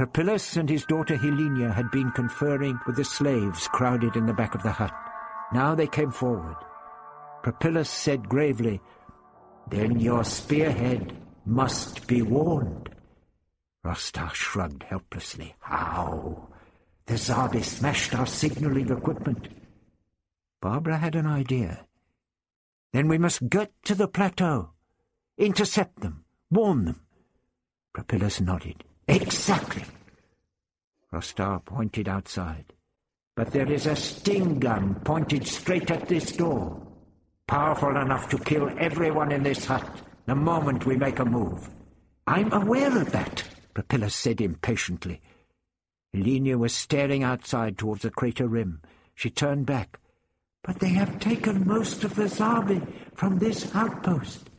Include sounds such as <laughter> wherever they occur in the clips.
Prapillus and his daughter Hlynia had been conferring with the slaves crowded in the back of the hut. Now they came forward. Prapillus said gravely, Then your spearhead must be warned. Hrostar shrugged helplessly. How? The Zarbi smashed our signaling equipment. Barbara had an idea. Then we must get to the plateau. Intercept them. Warn them. Prapillus nodded. Exactly. Hrostar pointed outside. But there is a sting gun pointed straight at this door. Powerful enough to kill everyone in this hut the moment we make a move. I'm aware of that, Prapillus said impatiently. Hlynia was staring outside towards the crater rim. She turned back. But they have taken most of the Zarbi from this outpost,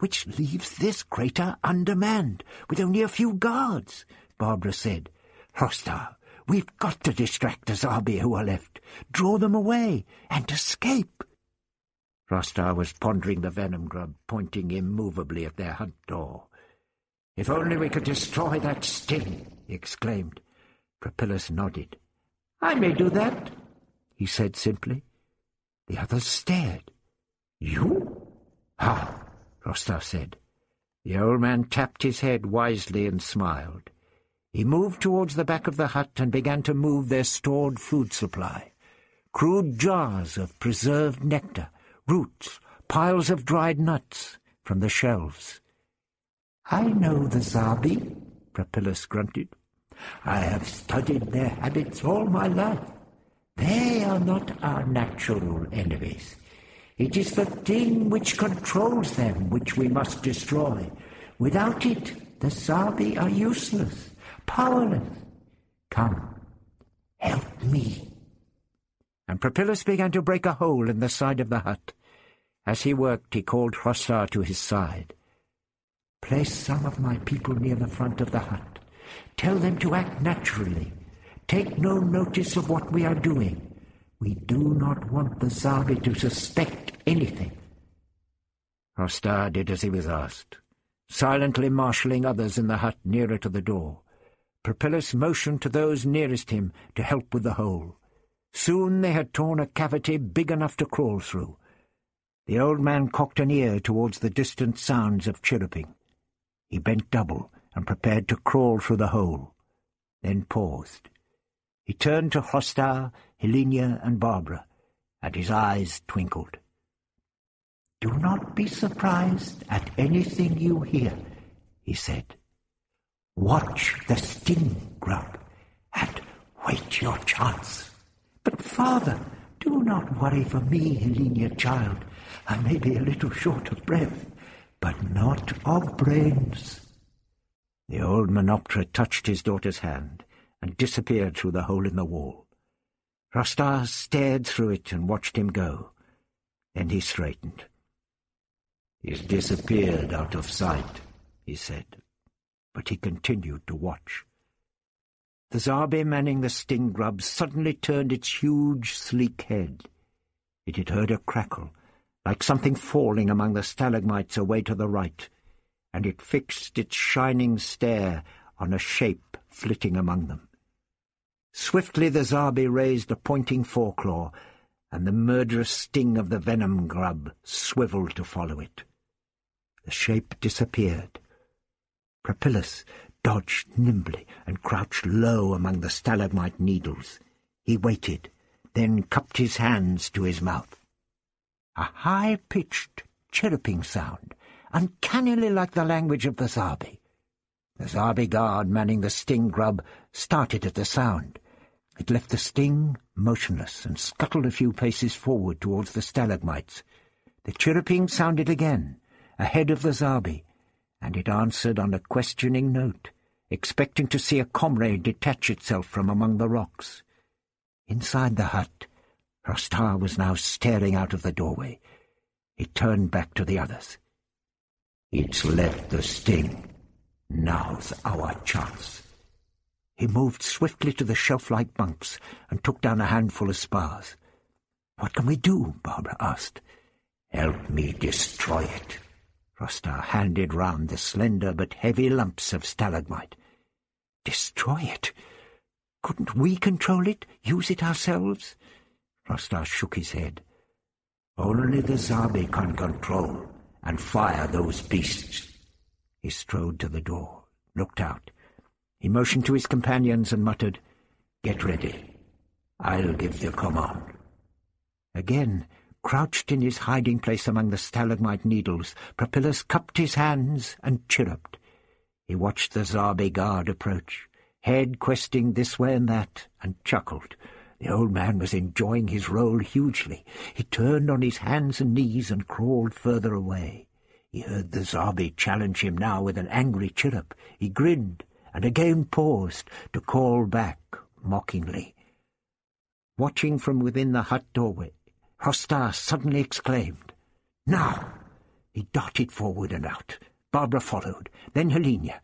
which leaves this crater undermanned, with only a few guards, Barbara said. Hrostar, we've got to distract the Zarbi who are left, draw them away, and escape. Hrostar was pondering the venom grub, pointing immovably at their hut door. If only we could destroy that sting, he exclaimed. Prapillus nodded. I may do that, he said simply. The others stared. You? Ha, Hrostar said. The old man tapped his head wisely and smiled. He moved towards the back of the hut and began to move their stored food supply. Crude jars of preserved nectar, roots, piles of dried nuts from the shelves. I know the Zarbi, Prapillus grunted. I have studied their habits all my life. They are not our natural enemies. It is the thing which controls them which we must destroy. Without it, the Zarbi are useless, powerless. Come, help me. And Prapillus began to break a hole in the side of the hut. As he worked, he called Hrostar to his side. Place some of my people near the front of the hut. Tell them to act naturally. Take no notice of what we are doing. We do not want the Zarbi to suspect anything. Hrostar did as he was asked, silently marshalling others in the hut nearer to the door. Prapillus motioned to those nearest him to help with the hole. Soon they had torn a cavity big enough to crawl through. The old man cocked an ear towards the distant sounds of chirruping. He bent double and prepared to crawl through the hole, then paused. He turned to Hrostar, Hlynia, and Barbara, and his eyes twinkled. Do not be surprised at anything you hear, he said. Watch the sting grub and wait your chance. But, father, do not worry for me, Hlynia, child. I may be a little short of breath, but not of brains. The old Menoptera touched his daughter's hand and disappeared through the hole in the wall. Hrostar stared through it and watched him go. Then he straightened. He's disappeared out of sight, he said, but he continued to watch. The Zarbi manning the sting grub suddenly turned its huge, sleek head. It had heard a crackle, like something falling among the stalagmites away to the right, and it fixed its shining stare on a shape flitting among them. Swiftly the Zarbi raised a pointing foreclaw, and the murderous sting of the venom grub swiveled to follow it. The shape disappeared. Prapillus dodged nimbly and crouched low among the stalagmite needles. He waited, then cupped his hands to his mouth. A high-pitched, chirruping sound, uncannily like the language of the Zarbi. The Zarbi guard manning the sting grub started at the sound. It left the sting motionless and scuttled a few paces forward towards the stalagmites. The chirruping sounded again, ahead of the Zarbi, and it answered on a questioning note, expecting to see a comrade detach itself from among the rocks. Inside the hut, Hrostar was now staring out of the doorway. He turned back to the others. It's left the sting. Now's our chance. He moved swiftly to the shelf-like bunks and took down a handful of spars. What can we do? Barbara asked. Help me destroy it. Hrostar handed round the slender but heavy lumps of stalagmite. Destroy it? Couldn't we control it, use it ourselves? Hrostar shook his head. Only the Zarbi can control and fire those beasts. He strode to the door, looked out. He motioned to his companions and muttered, Get ready. I'll give the command. Again, crouched in his hiding place among the stalagmite needles, Prapillus cupped his hands and chirruped. He watched the Zarbi guard approach, head questing this way and that, and chuckled. The old man was enjoying his role hugely. He turned on his hands and knees and crawled further away. He heard the Zarbi challenge him now with an angry chirrup. He grinned and again paused to call back mockingly. Watching from within the hut doorway, Hrostar suddenly exclaimed, Now! He darted forward and out. Barbara followed, then Hlynia,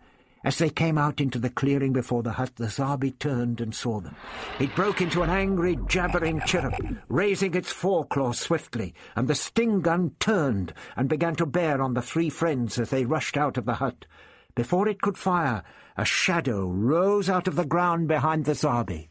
as they came out into the clearing before the hut, the Zarbi turned and saw them. It broke into an angry, jabbering chirrup, raising its foreclaws swiftly, and the sting gun turned and began to bear on the three friends as they rushed out of the hut. Before it could fire, a shadow rose out of the ground behind the Zarbi.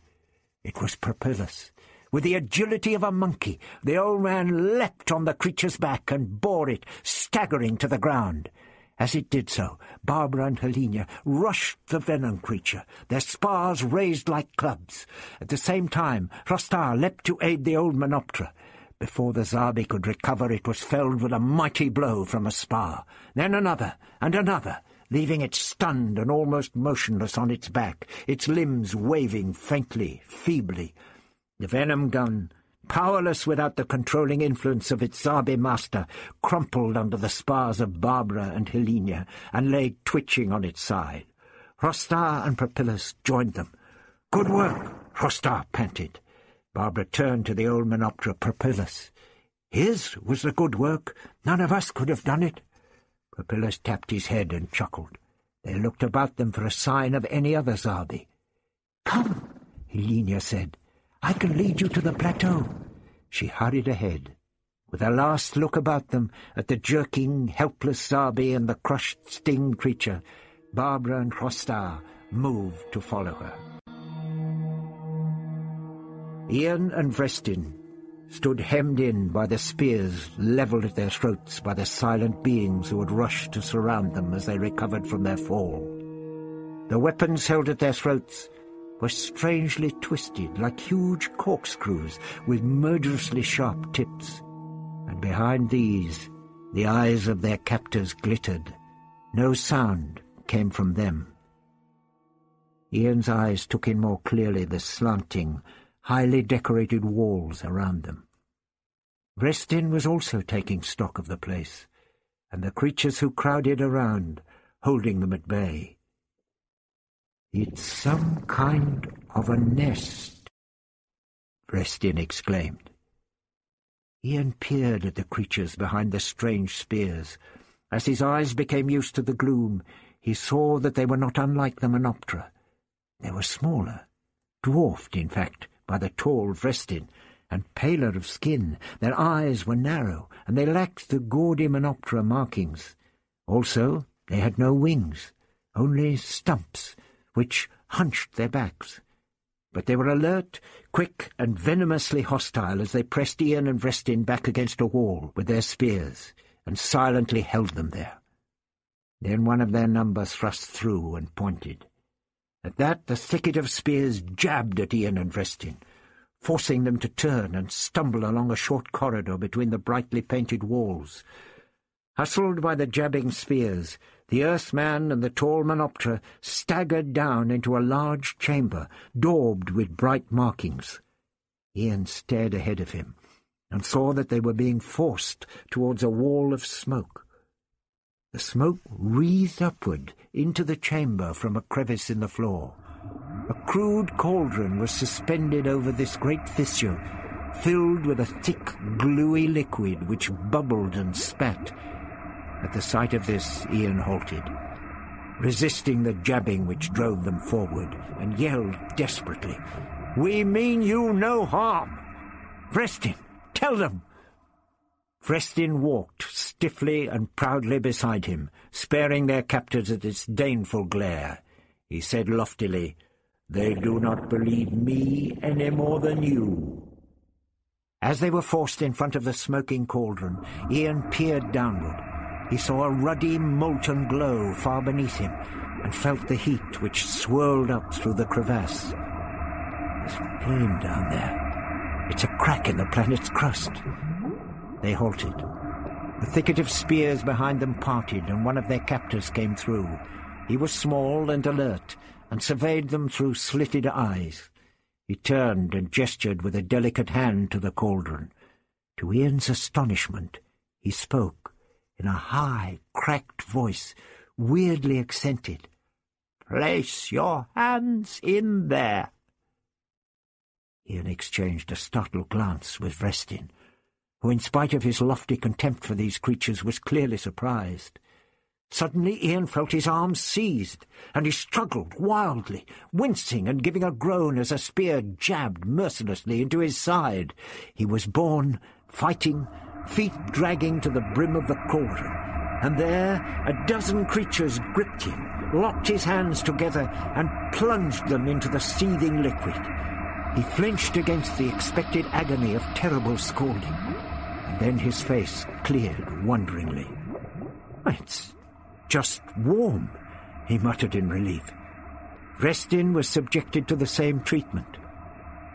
It was Prapillus. With the agility of a monkey, the old man leapt on the creature's back and bore it, staggering to the ground. As it did so, Barbara and Hlynia rushed the venom creature, their spars raised like clubs. At the same time, Hrostar leapt to aid the old Menoptera. Before the Zarbi could recover, it was felled with a mighty blow from a spar, then another, and another, leaving it stunned and almost motionless on its back, its limbs waving faintly, feebly. The venom gun powerless without the controlling influence of its Zarbi master, crumpled under the spars of Barbara and Hlynia, and lay twitching on its side. Hrostar and Prapillus joined them. "'Good work!' Hrostar panted. Barbara turned to the old Menoptera Prapillus. "'His was the good work. None of us could have done it.' Prapillus tapped his head and chuckled. They looked about them for a sign of any other Zarbi. "'Come,' Hlynia said. I can lead you to the plateau. She hurried ahead, with a last look about them at the jerking, helpless Zarbi and the crushed sting creature. Barbara and Hrostar moved to follow her. Ian and Vrestin stood hemmed in by the spears levelled at their throats by the silent beings who had rushed to surround them as they recovered from their fall. The weapons held at their throats were strangely twisted like huge corkscrews with murderously sharp tips, and behind these the eyes of their captors glittered. No sound came from them. Ian's eyes took in more clearly the slanting, highly decorated walls around them. Vrestin was also taking stock of the place, and the creatures who crowded around, holding them at bay. It's some kind of a nest, Vrestin exclaimed. Ian peered at the creatures behind the strange spears. As his eyes became used to the gloom, he saw that they were not unlike the Menoptera. They were smaller, dwarfed, in fact, by the tall Vrestin, and paler of skin. Their eyes were narrow, and they lacked the gaudy Menoptera markings. Also, they had no wings, only stumps, which hunched their backs. But they were alert, quick, and venomously hostile as they pressed Ian and Vrestin back against a wall with their spears, and silently held them there. Then one of their number thrust through and pointed. At that the thicket of spears jabbed at Ian and Vrestin, forcing them to turn and stumble along a short corridor between the brightly painted walls. Hustled by the jabbing spears, the Earthman and the tall Menoptera staggered down into a large chamber, daubed with bright markings. Ian stared ahead of him and saw that they were being forced towards a wall of smoke. The smoke wreathed upward into the chamber from a crevice in the floor. A crude cauldron was suspended over this great fissure, filled with a thick, gluey liquid which bubbled and spat, at the sight of this, Ian halted, resisting the jabbing which drove them forward, and yelled desperately, We mean you no harm! Vrestin, tell them! Vrestin walked stiffly and proudly beside him, sparing their captors its disdainful glare. He said loftily, They do not believe me any more than you. As they were forced in front of the smoking cauldron, Ian peered downward. He saw a ruddy, molten glow far beneath him, and felt the heat which swirled up through the crevasse. There's flame down there. It's a crack in the planet's crust. They halted. The thicket of spears behind them parted, and one of their captors came through. He was small and alert, and surveyed them through slitted eyes. He turned and gestured with a delicate hand to the cauldron. To Ian's astonishment, he spoke in a high, cracked voice, weirdly accented. Place your hands in there. Ian exchanged a startled glance with Vrestin, who, in spite of his lofty contempt for these creatures, was clearly surprised. Suddenly Ian felt his arms seized, and he struggled wildly, wincing and giving a groan as a spear jabbed mercilessly into his side. He was borne, fighting, feet dragging to the brim of the cauldron, and there a dozen creatures gripped him, locked his hands together, and plunged them into the seething liquid. He flinched against the expected agony of terrible scalding, and then his face cleared wonderingly. It's just warm, he muttered in relief. Vrestin was subjected to the same treatment.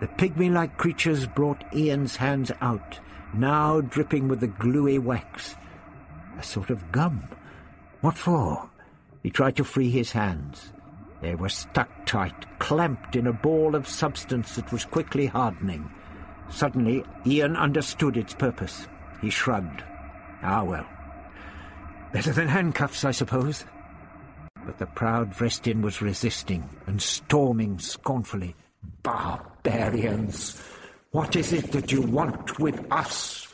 The pygmy-like creatures brought Ian's hands out, now dripping with the gluey wax. A sort of gum. What for? He tried to free his hands. They were stuck tight, clamped in a ball of substance that was quickly hardening. Suddenly, Ian understood its purpose. He shrugged. Ah, well. Better than handcuffs, I suppose. But the proud Vrestin was resisting and storming scornfully. Barbarians! What is it that you want with us?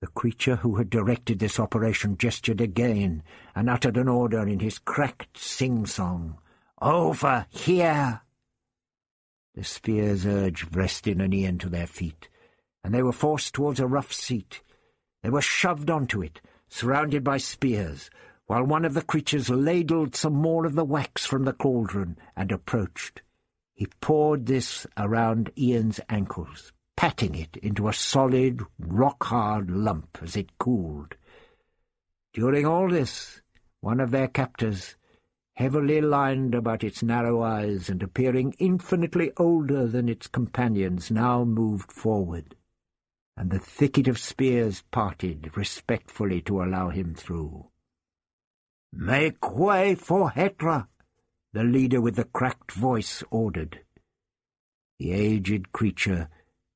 The creature who had directed this operation gestured again and uttered an order in his cracked sing-song. Over here! The spears urged Vrestin and Ian to their feet, and they were forced towards a rough seat. They were shoved onto it, surrounded by spears, while one of the creatures ladled some more of the wax from the cauldron and approached. He poured this around Ian's ankles, patting it into a solid, rock-hard lump as it cooled. During all this, one of their captors, heavily lined about its narrow eyes and appearing infinitely older than its companions, now moved forward and the thicket of spears parted respectfully to allow him through. "'Make way for Hetra!' The leader with the cracked voice ordered. The aged creature,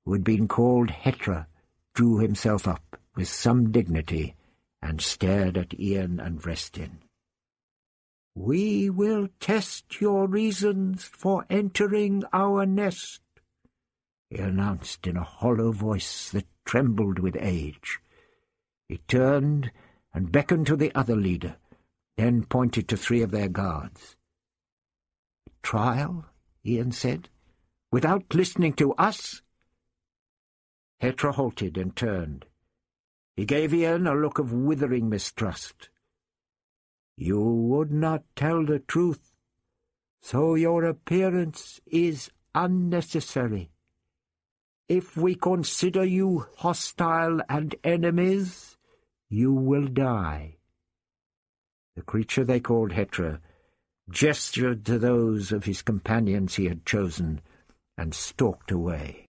who had been called Hetra, drew himself up with some dignity and stared at Ian and Vrestin. "'We will test your reasons for entering our nest,' he announced in a hollow voice that trembled with age. He turned and beckoned to the other leader, then pointed to three of their guards. Trial, Ian said, without listening to us? Hetra halted and turned. He gave Ian a look of withering mistrust. You would not tell the truth, so your appearance is unnecessary. If we consider you hostile and enemies, you will die. The creature they called Hetra gestured to those of his companions he had chosen and stalked away.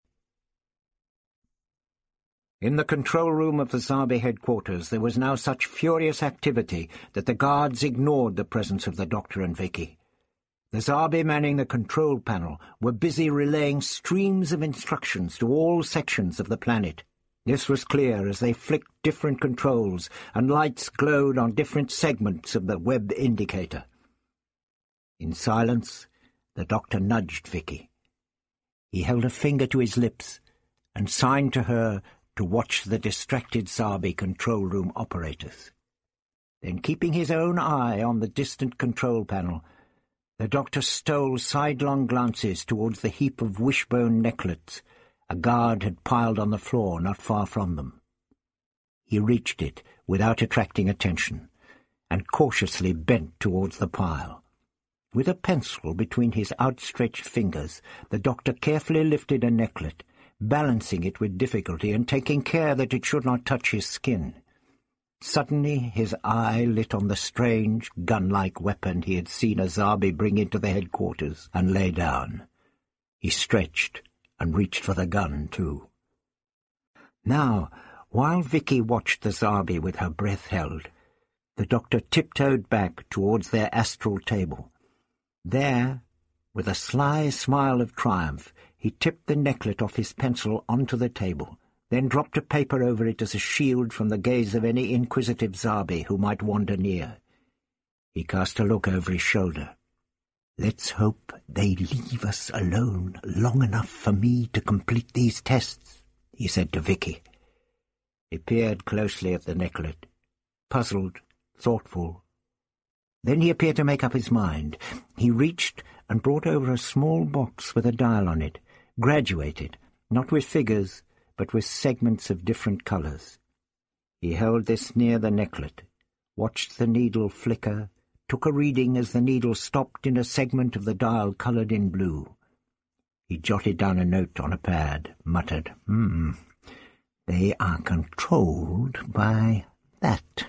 In the control room of the Zarbi headquarters there was now such furious activity that the guards ignored the presence of the doctor and Vicky. The Zarbi manning the control panel were busy relaying streams of instructions to all sections of the planet. This was clear as they flicked different controls and lights glowed on different segments of the web indicator. In silence, the doctor nudged Vicky. He held a finger to his lips and signed to her to watch the distracted Zarbi control room operators. Then, keeping his own eye on the distant control panel, the doctor stole sidelong glances towards the heap of wishbone necklets a guard had piled on the floor not far from them. He reached it without attracting attention, and cautiously bent towards the pile. With a pencil between his outstretched fingers, the doctor carefully lifted a necklet, balancing it with difficulty and taking care that it should not touch his skin. Suddenly his eye lit on the strange, gun-like weapon he had seen a Zarbi bring into the headquarters and lay down. He stretched and reached for the gun, too. Now, while Vicky watched the Zarbi with her breath held, the doctor tiptoed back towards their astral table. There, with a sly smile of triumph, he tipped the necklet off his pencil onto the table, then dropped a paper over it as a shield from the gaze of any inquisitive Zarbi who might wander near. He cast a look over his shoulder. Let's hope they leave us alone long enough for me to complete these tests, he said to Vicky. He peered closely at the necklet, puzzled, thoughtful. Then he appeared to make up his mind. He reached and brought over a small box with a dial on it, graduated, not with figures, but with segments of different colours. He held this near the necklet, watched the needle flicker, took a reading as the needle stopped in a segment of the dial coloured in blue. He jotted down a note on a pad, muttered, Hmm, they are controlled by that.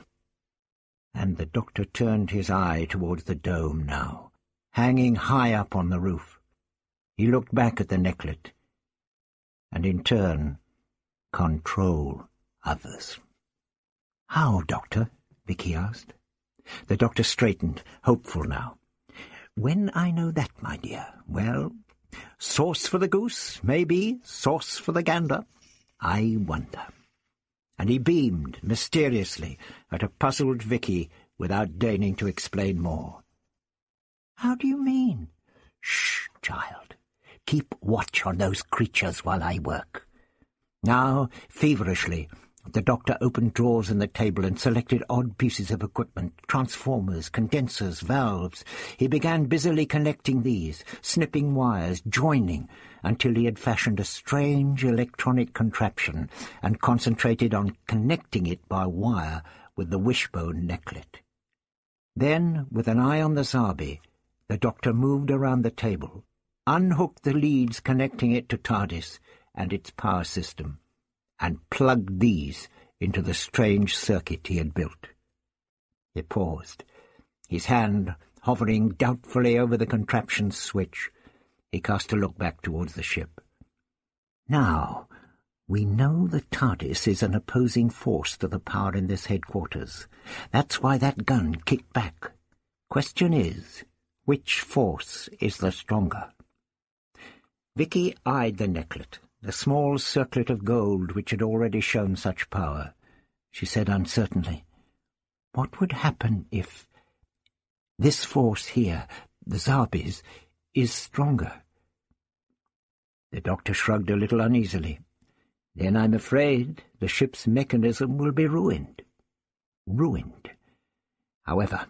And the doctor turned his eye towards the dome now, hanging high up on the roof. He looked back at the necklet, and in turn control others. How, Doctor? Vicky asked. The doctor straightened, hopeful now. When I know that, my dear, well, sauce for the goose, maybe, sauce for the gander. I wonder. And he beamed, mysteriously, at a puzzled Vicky without deigning to explain more. How do you mean? Shh, child. Keep watch on those creatures while I work. Now, feverishly, the doctor opened drawers in the table and selected odd pieces of equipment, transformers, condensers, valves. He began busily connecting these, snipping wires, joining, until he had fashioned a strange electronic contraption and concentrated on connecting it by wire with the wishbone necklet. Then, with an eye on the Zarbi, the doctor moved around the table, unhooked the leads connecting it to TARDIS and its power system, and plugged these into the strange circuit he had built. He paused, his hand hovering doubtfully over the contraption's switch. He cast a look back towards the ship. Now, we know the TARDIS is an opposing force to the power in this headquarters. That's why that gun kicked back. Question is, which force is the stronger? Vicky eyed the necklet the small circlet of gold which had already shown such power. She said uncertainly, What would happen if this force here, the Zarbis, is stronger? The doctor shrugged a little uneasily. Then I'm afraid the ship's mechanism will be ruined. Ruined. However,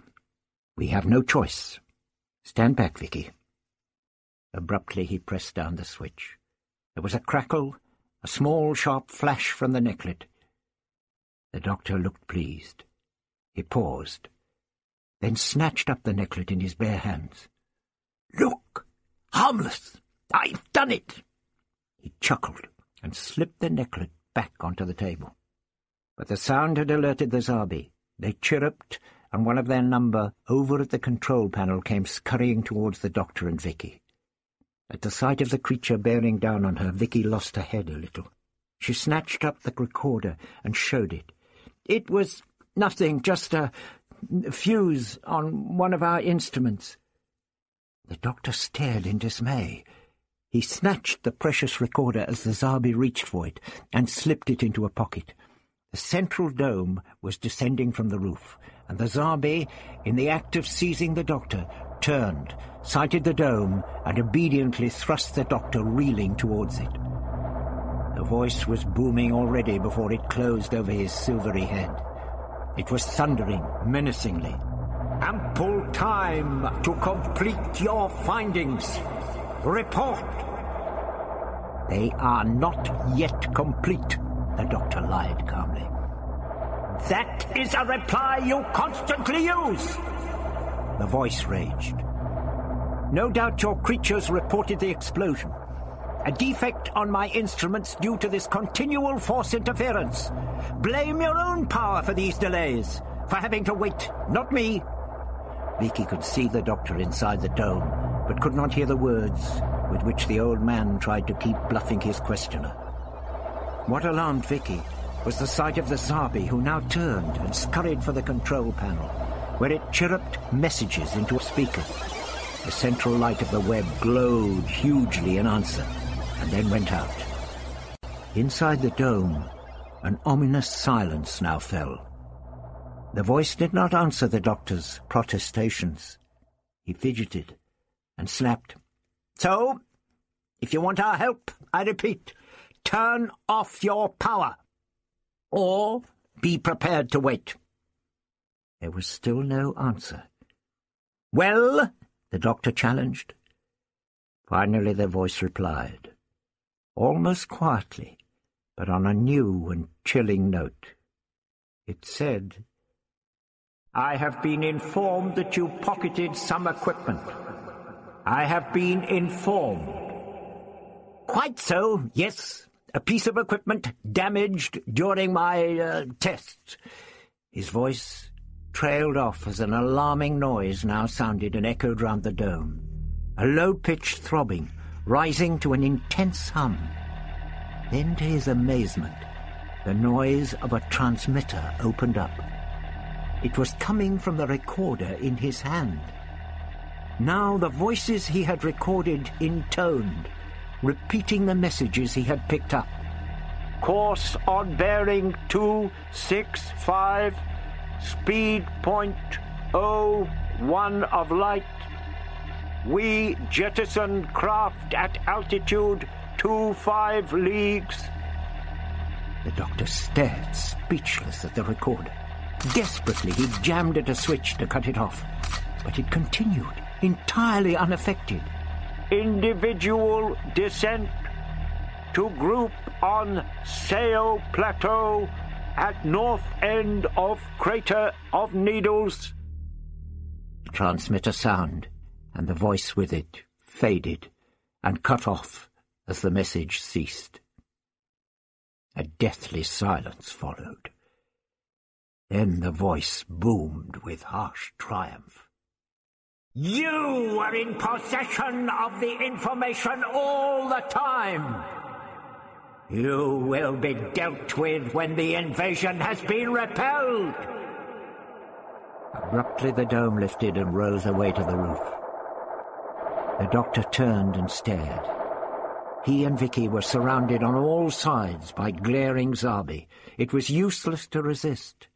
we have no choice. Stand back, Vicky. Abruptly he pressed down the switch. There was a crackle, a small, sharp flash from the necklet. The doctor looked pleased. He paused, then snatched up the necklet in his bare hands. Look! Harmless! I've done it! He chuckled and slipped the necklet back onto the table. But the sound had alerted the Zarbi. They chirruped, and one of their number, over at the control panel, came scurrying towards the doctor and Vicky. At the sight of the creature bearing down on her, Vicky lost her head a little. She snatched up the recorder and showed it. It was nothing, just a fuse on one of our instruments. The doctor stared in dismay. He snatched the precious recorder as the Zarbi reached for it and slipped it into a pocket. The central dome was descending from the roof, and the Zarbi, in the act of seizing the doctor, turned, sighted the dome, and obediently thrust the doctor reeling towards it. The voice was booming already before it closed over his silvery head. It was thundering menacingly. Ample time to complete your findings. Report. They are not yet complete, the doctor lied calmly. That is a reply you constantly use. The voice raged. No doubt your creatures reported the explosion. A defect on my instruments due to this continual force interference. Blame your own power for these delays, for having to wait, not me. Vicky could see the doctor inside the dome, but could not hear the words with which the old man tried to keep bluffing his questioner. What alarmed Vicky was the sight of the Zarbi, who now turned and scurried for the control panel, where it chirruped messages into a speaker. The central light of the web glowed hugely in answer, and then went out. Inside the dome, an ominous silence now fell. The voice did not answer the doctor's protestations. He fidgeted and snapped. So, if you want our help, I repeat, turn off your power. Or be prepared to wait. There was still no answer. Well, the doctor challenged. Finally the voice replied, almost quietly, but on a new and chilling note. It said, I have been informed that you pocketed some equipment. I have been informed. Quite so, yes. A piece of equipment damaged during my uh, tests. His voice trailed off as an alarming noise now sounded and echoed round the dome. A low-pitched throbbing, rising to an intense hum. Then, to his amazement, the noise of a transmitter opened up. It was coming from the recorder in his hand. Now the voices he had recorded intoned, repeating the messages he had picked up. Course on bearing 265, speed point oh one of light. We jettison craft at altitude two five leagues. The doctor stared, speechless, at the recorder. Desperately, he jammed at a switch to cut it off, but it continued entirely unaffected. Individual descent to group on Sao Plateau at north end of Crater of Needles. The transmitter sound, and the voice with it, faded and cut off as the message ceased. A deathly silence followed. Then the voice boomed with harsh triumph. You were in possession of the information all the time. You will be dealt with when the invasion has been repelled. Abruptly the dome lifted and rose away to the roof. The doctor turned and stared. He and Vicky were surrounded on all sides by glaring Zarbi. It was useless to resist.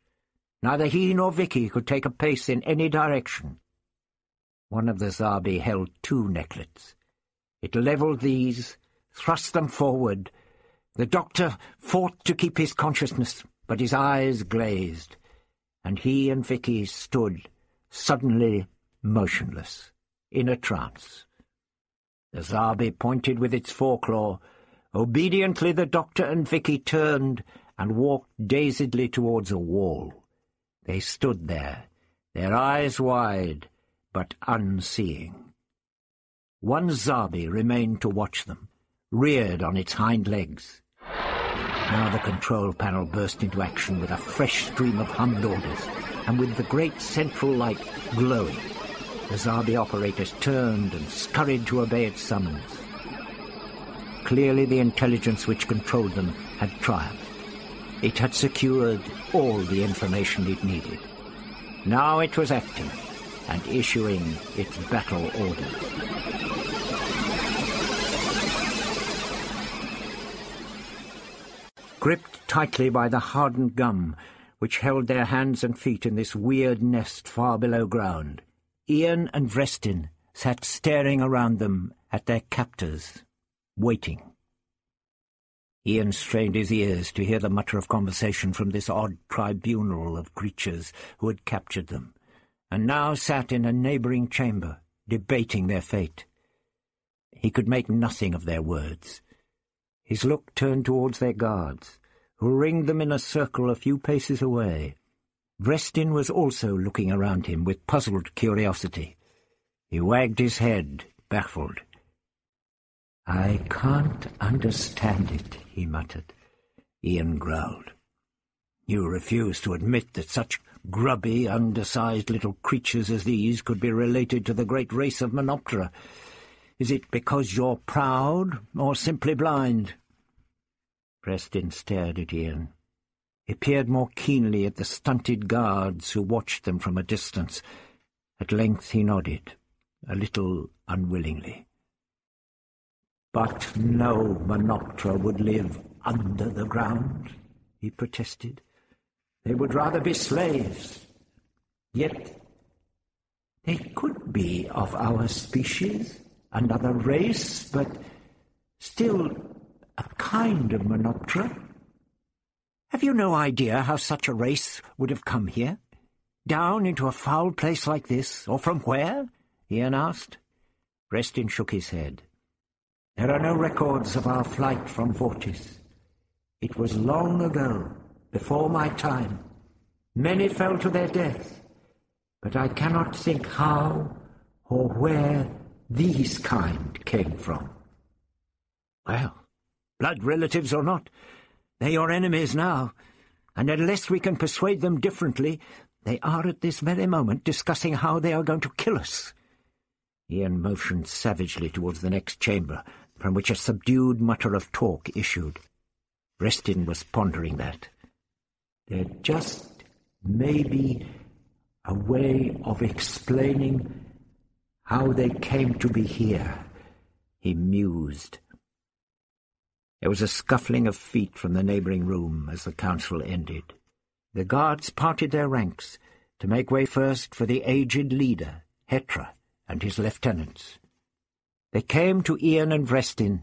Neither he nor Vicky could take a pace in any direction. One of the Zarbi held two necklets. It levelled these, thrust them forward. The doctor fought to keep his consciousness, but his eyes glazed, and he and Vicky stood, suddenly motionless, in a trance. The Zarbi pointed with its foreclaw. Obediently the doctor and Vicky turned and walked dazedly towards a wall. They stood there, their eyes wide, but unseeing. One Zarbi remained to watch them, reared on its hind legs. Now the control panel burst into action with a fresh stream of hummed orders, and with the great central light glowing, the Zarbi operators turned and scurried to obey its summons. Clearly the intelligence which controlled them had triumphed. It had secured all the information it needed. Now it was acting, and issuing its battle orders. Gripped tightly by the hardened gum which held their hands and feet in this weird nest far below ground, Ian and Vrestin sat staring around them at their captors, waiting. Ian strained his ears to hear the mutter of conversation from this odd tribunal of creatures who had captured them and now sat in a neighbouring chamber, debating their fate. He could make nothing of their words. His look turned towards their guards, who ringed them in a circle a few paces away. Vrestin was also looking around him with puzzled curiosity. He wagged his head, baffled. I can't understand it, he muttered. Ian growled. You refuse to admit that such grubby, undersized little creatures as these could be related to the great race of Menoptera. Is it because you're proud, or simply blind? Vrestin stared at Ian. He peered more keenly at the stunted guards who watched them from a distance. At length he nodded, a little unwillingly. But no Menoptera would live under the ground, he protested. They would rather be slaves. Yet they could be of our species, another race, but still a kind of Menoptera. Have you no idea how such a race would have come here? Down into a foul place like this, or from where? Ian asked. Vrestin shook his head. There are no records of our flight from Vortis. It was long ago, before my time. Many fell to their death, but I cannot think how or where these kind came from. Well, blood relatives or not, they're your enemies now, and unless we can persuade them differently, they are at this very moment discussing how they are going to kill us. Ian motioned savagely towards the next chamber, from which a subdued mutter of talk issued. Vrestin was pondering that. There just may be a way of explaining how they came to be here, he mused. There was a scuffling of feet from the neighbouring room as the council ended. The guards parted their ranks to make way first for the aged leader, Hetra, and his lieutenants. They came to Ian and Vrestin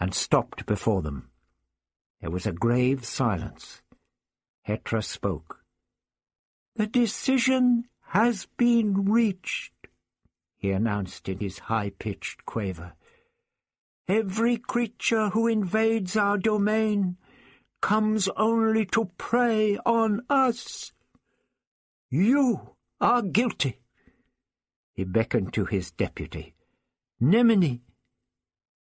and stopped before them. There was a grave silence. Hetra spoke. The decision has been reached, he announced in his high-pitched quaver. Every creature who invades our domain comes only to prey on us. You are guilty. He beckoned to his deputy. Nemini.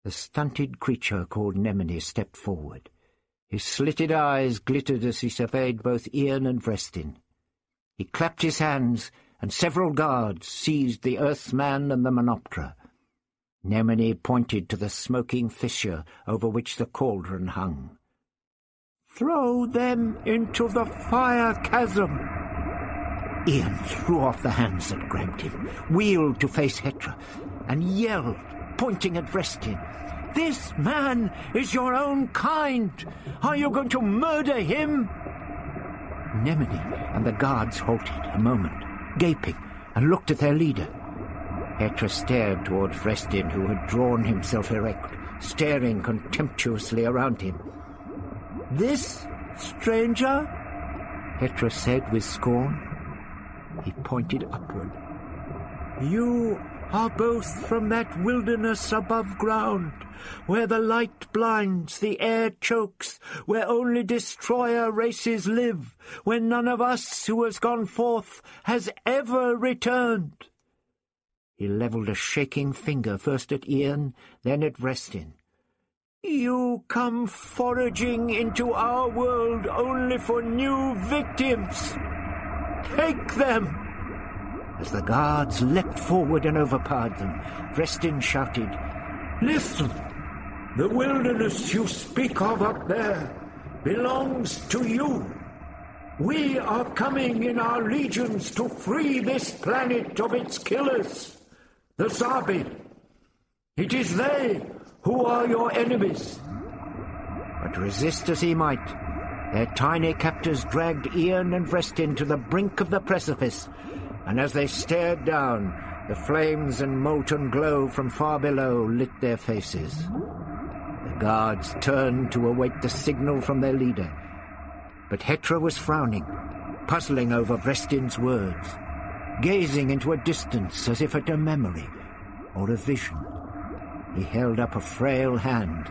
The stunted creature called Nemini stepped forward. His slitted eyes glittered as he surveyed both Ian and Vrestin. He clapped his hands, and several guards seized the Earthman and the Menoptera. Nemini pointed to the smoking fissure over which the cauldron hung. Throw them into the fire chasm! Ian threw off the hands that grabbed him, wheeled to face Hetra, and yelled, pointing at Vrestin. This man is your own kind. Are you going to murder him? Nemini and the guards halted a moment, gaping, and looked at their leader. Hetra stared toward Vrestin, who had drawn himself erect, staring contemptuously around him. This stranger? Hetra said with scorn. He pointed upward. You are both from that wilderness above ground, where the light blinds, the air chokes, where only destroyer races live, where none of us who has gone forth has ever returned. He levelled a shaking finger first at Ian, then at Vrestin. You come foraging into our world only for new victims. Take them! As the guards leapt forward and overpowered them, Vrestin shouted, Listen! The wilderness you speak of up there belongs to you. We are coming in our legions to free this planet of its killers, the Zarbi. It is they who are your enemies. But resist as he might, their tiny captors dragged Ian and Vrestin to the brink of the precipice and as they stared down, the flames and molten glow from far below lit their faces. The guards turned to await the signal from their leader, but Hetra was frowning, puzzling over Vrestin's words, gazing into a distance as if at a memory or a vision. He held up a frail hand,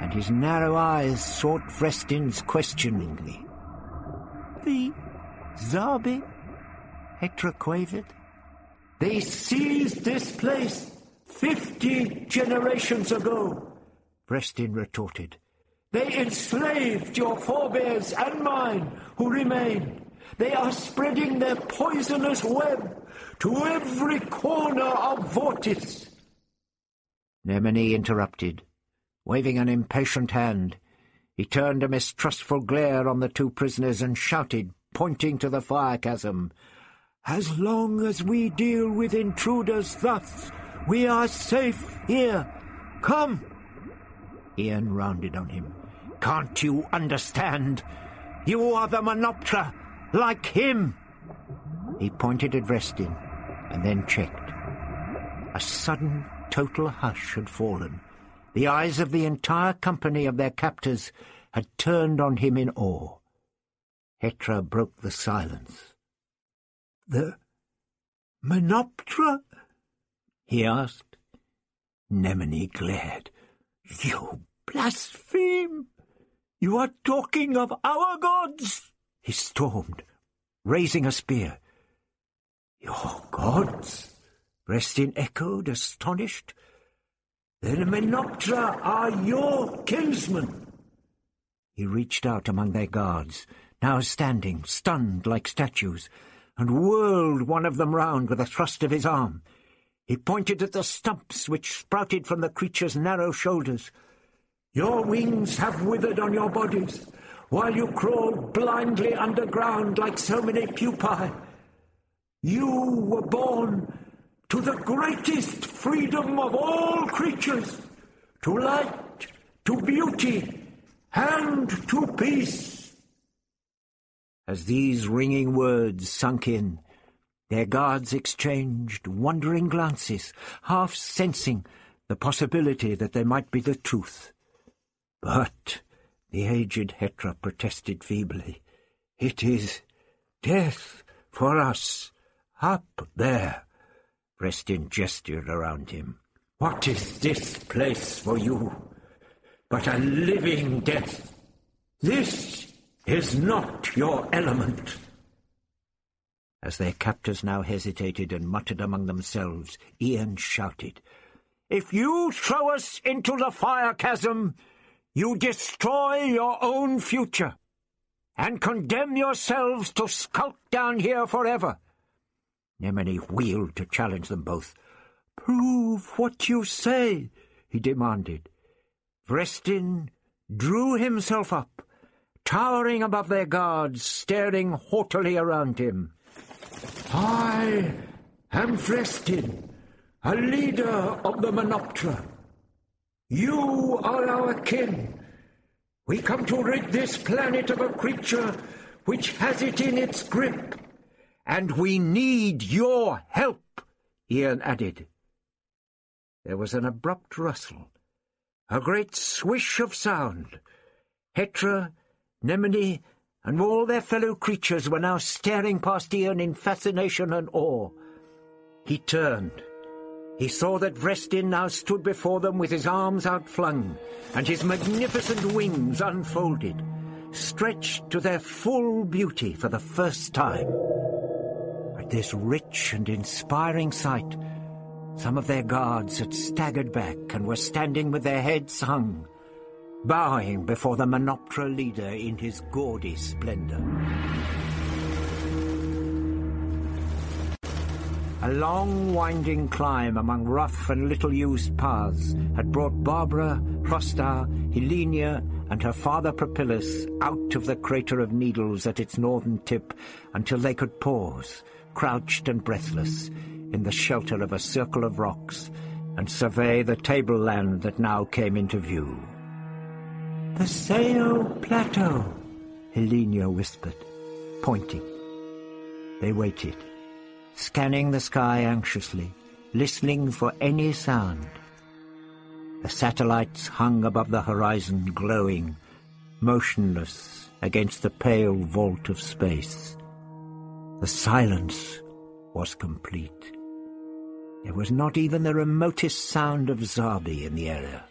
and his narrow eyes sought Vrestin's questioningly. The Zarbi? Hetra quavered. They seized this place fifty generations ago, Vrestin retorted. They enslaved your forebears and mine who remain. They are spreading their poisonous web to every corner of Vortis. Nemini interrupted, waving an impatient hand. He turned a mistrustful glare on the two prisoners and shouted, pointing to the fire chasm, As long as we deal with intruders thus, we are safe here. Come! Ian rounded on him. Can't you understand? You are the Menoptera, like him. He pointed at Vrestin, and then checked. A sudden, total hush had fallen. The eyes of the entire company of their captors had turned on him in awe. Hetra broke the silence. The Menoptera? he asked. Nemini glared. You blaspheme! You are talking of our gods! He stormed, raising a spear. Your gods? Vrestin echoed, astonished. The Menoptera are your kinsmen. He reached out among their guards, now standing, stunned like statues, and whirled one of them round with a thrust of his arm. He pointed at the stumps which sprouted from the creature's narrow shoulders. Your wings have withered on your bodies, while you crawled blindly underground like so many pupae. You were born to the greatest freedom of all creatures, to light, to beauty, and to peace. As these ringing words sunk in, their guards exchanged wondering glances, half sensing the possibility that they might be the truth. But the aged Hetra protested feebly. It is death for us, up there. Vrestin gestured around him. What is this place for you? But a living death. This is not your element. As their captors now hesitated and muttered among themselves, Ian shouted, If you throw us into the fire chasm, you destroy your own future, and condemn yourselves to skulk down here forever. Nemini wheeled to challenge them both. Prove what you say, he demanded. Vrestin drew himself up, towering above their guards, staring haughtily around him. I am Vrestin, a leader of the Menoptera. You are our kin. We come to rid this planet of a creature which has it in its grip. And we need your help, Ian added. There was an abrupt rustle, a great swish of sound. Hetra, Nemini, and all their fellow creatures were now staring past Ian in fascination and awe. He turned. He saw that Vrestin now stood before them with his arms outflung and his magnificent wings unfolded, stretched to their full beauty for the first time. At this rich and inspiring sight, some of their guards had staggered back and were standing with their heads hung, bowing before the Menoptera leader in his gaudy splendor. A long, winding climb among rough and little-used paths had brought Barbara, Hrostar, Hlynia, and her father Prapillus out of the crater of needles at its northern tip until they could pause, crouched and breathless, in the shelter of a circle of rocks, and survey the tableland that now came into view. The Sao Plateau, Hlynia whispered, pointing. They waited, scanning the sky anxiously, listening for any sound. The satellites hung above the horizon, glowing, motionless against the pale vault of space. The silence was complete. There was not even the remotest sound of Zarbi in the area.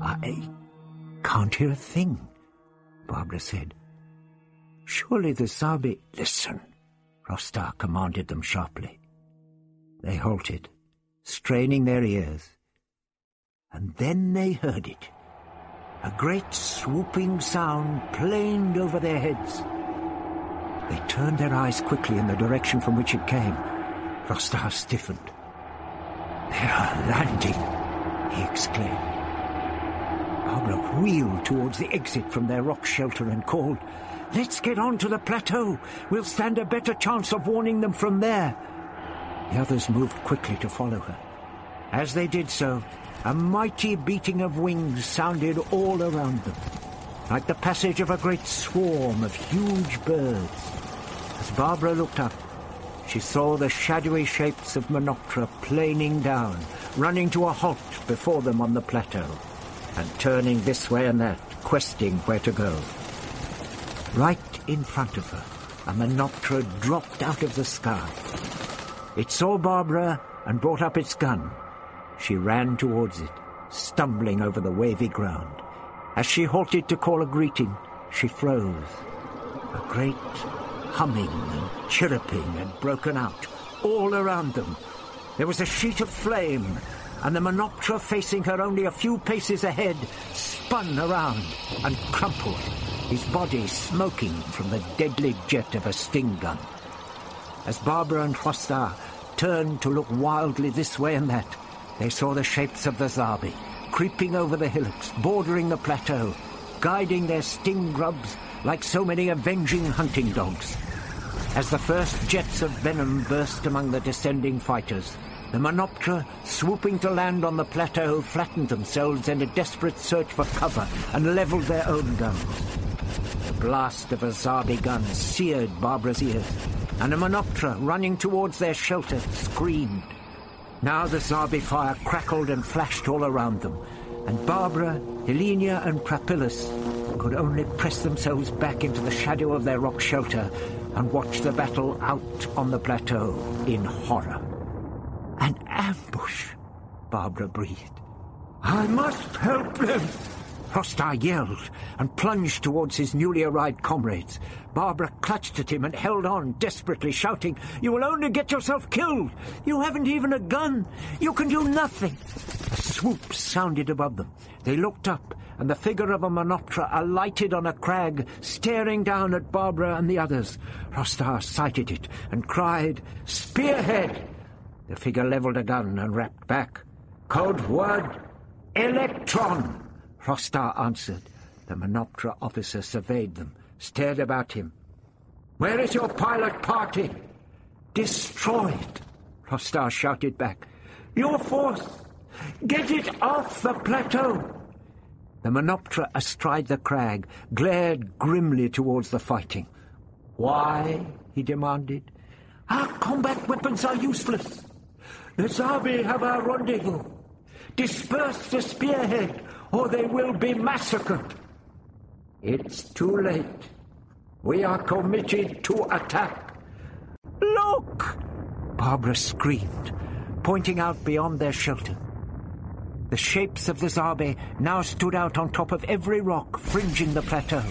I can't hear a thing, Barbara said. Surely the Zarbi... Listen, Hrostar commanded them sharply. They halted, straining their ears. And then they heard it. A great swooping sound planed over their heads. They turned their eyes quickly in the direction from which it came. Hrostar stiffened. They are landing, he exclaimed. Barbara wheeled towards the exit from their rock shelter and called, Let's get on to the plateau. We'll stand a better chance of warning them from there. The others moved quickly to follow her. As they did so, a mighty beating of wings sounded all around them, like the passage of a great swarm of huge birds. As Barbara looked up, she saw the shadowy shapes of Menoptera planing down, running to a halt before them on the plateau, and turning this way and that, questing where to go. Right in front of her, a Menoptera dropped out of the sky. It saw Barbara and brought up its gun. She ran towards it, stumbling over the wavy ground. As she halted to call a greeting, she froze. A great humming and chirruping had broken out all around them. There was a sheet of flame, and the Menoptera facing her only a few paces ahead spun around and crumpled, his body smoking from the deadly jet of a sting gun. As Barbara and Hrostar turned to look wildly this way and that, they saw the shapes of the Zarbi creeping over the hillocks, bordering the plateau, guiding their sting grubs like so many avenging hunting dogs. As the first jets of venom burst among the descending fighters, the Menoptera, swooping to land on the plateau, flattened themselves in a desperate search for cover and leveled their own guns. Blast of a Zarbi gun seared Barbara's ears, and a Menoptera, running towards their shelter, screamed. Now the Zarbi fire crackled and flashed all around them, and Barbara, Hlynia, and Prapillus could only press themselves back into the shadow of their rock shelter and watch the battle out on the plateau in horror. An ambush, Barbara breathed. I must help them! Hrostar yelled and plunged towards his newly arrived comrades. Barbara clutched at him and held on, desperately shouting, You will only get yourself killed! You haven't even a gun! You can do nothing! A swoop sounded above them. They looked up, and the figure of a Menoptera alighted on a crag, staring down at Barbara and the others. Hrostar sighted it and cried, Spearhead! The figure levelled a gun and rapped back. Code word, Electron! Hrostar answered. The Menoptera officer surveyed them, stared about him. Where is your pilot party? Destroyed, Hrostar shouted back. Your force! Get it off the plateau! The Menoptera astride the crag glared grimly towards the fighting. Why? he demanded. Our combat weapons are useless. The Zarbi have our rendezvous. Disperse the spearhead or they will be massacred. It's too late. We are committed to attack. Look! Barbara screamed, pointing out beyond their shelter. The shapes of the Zarbi now stood out on top of every rock fringing the plateau.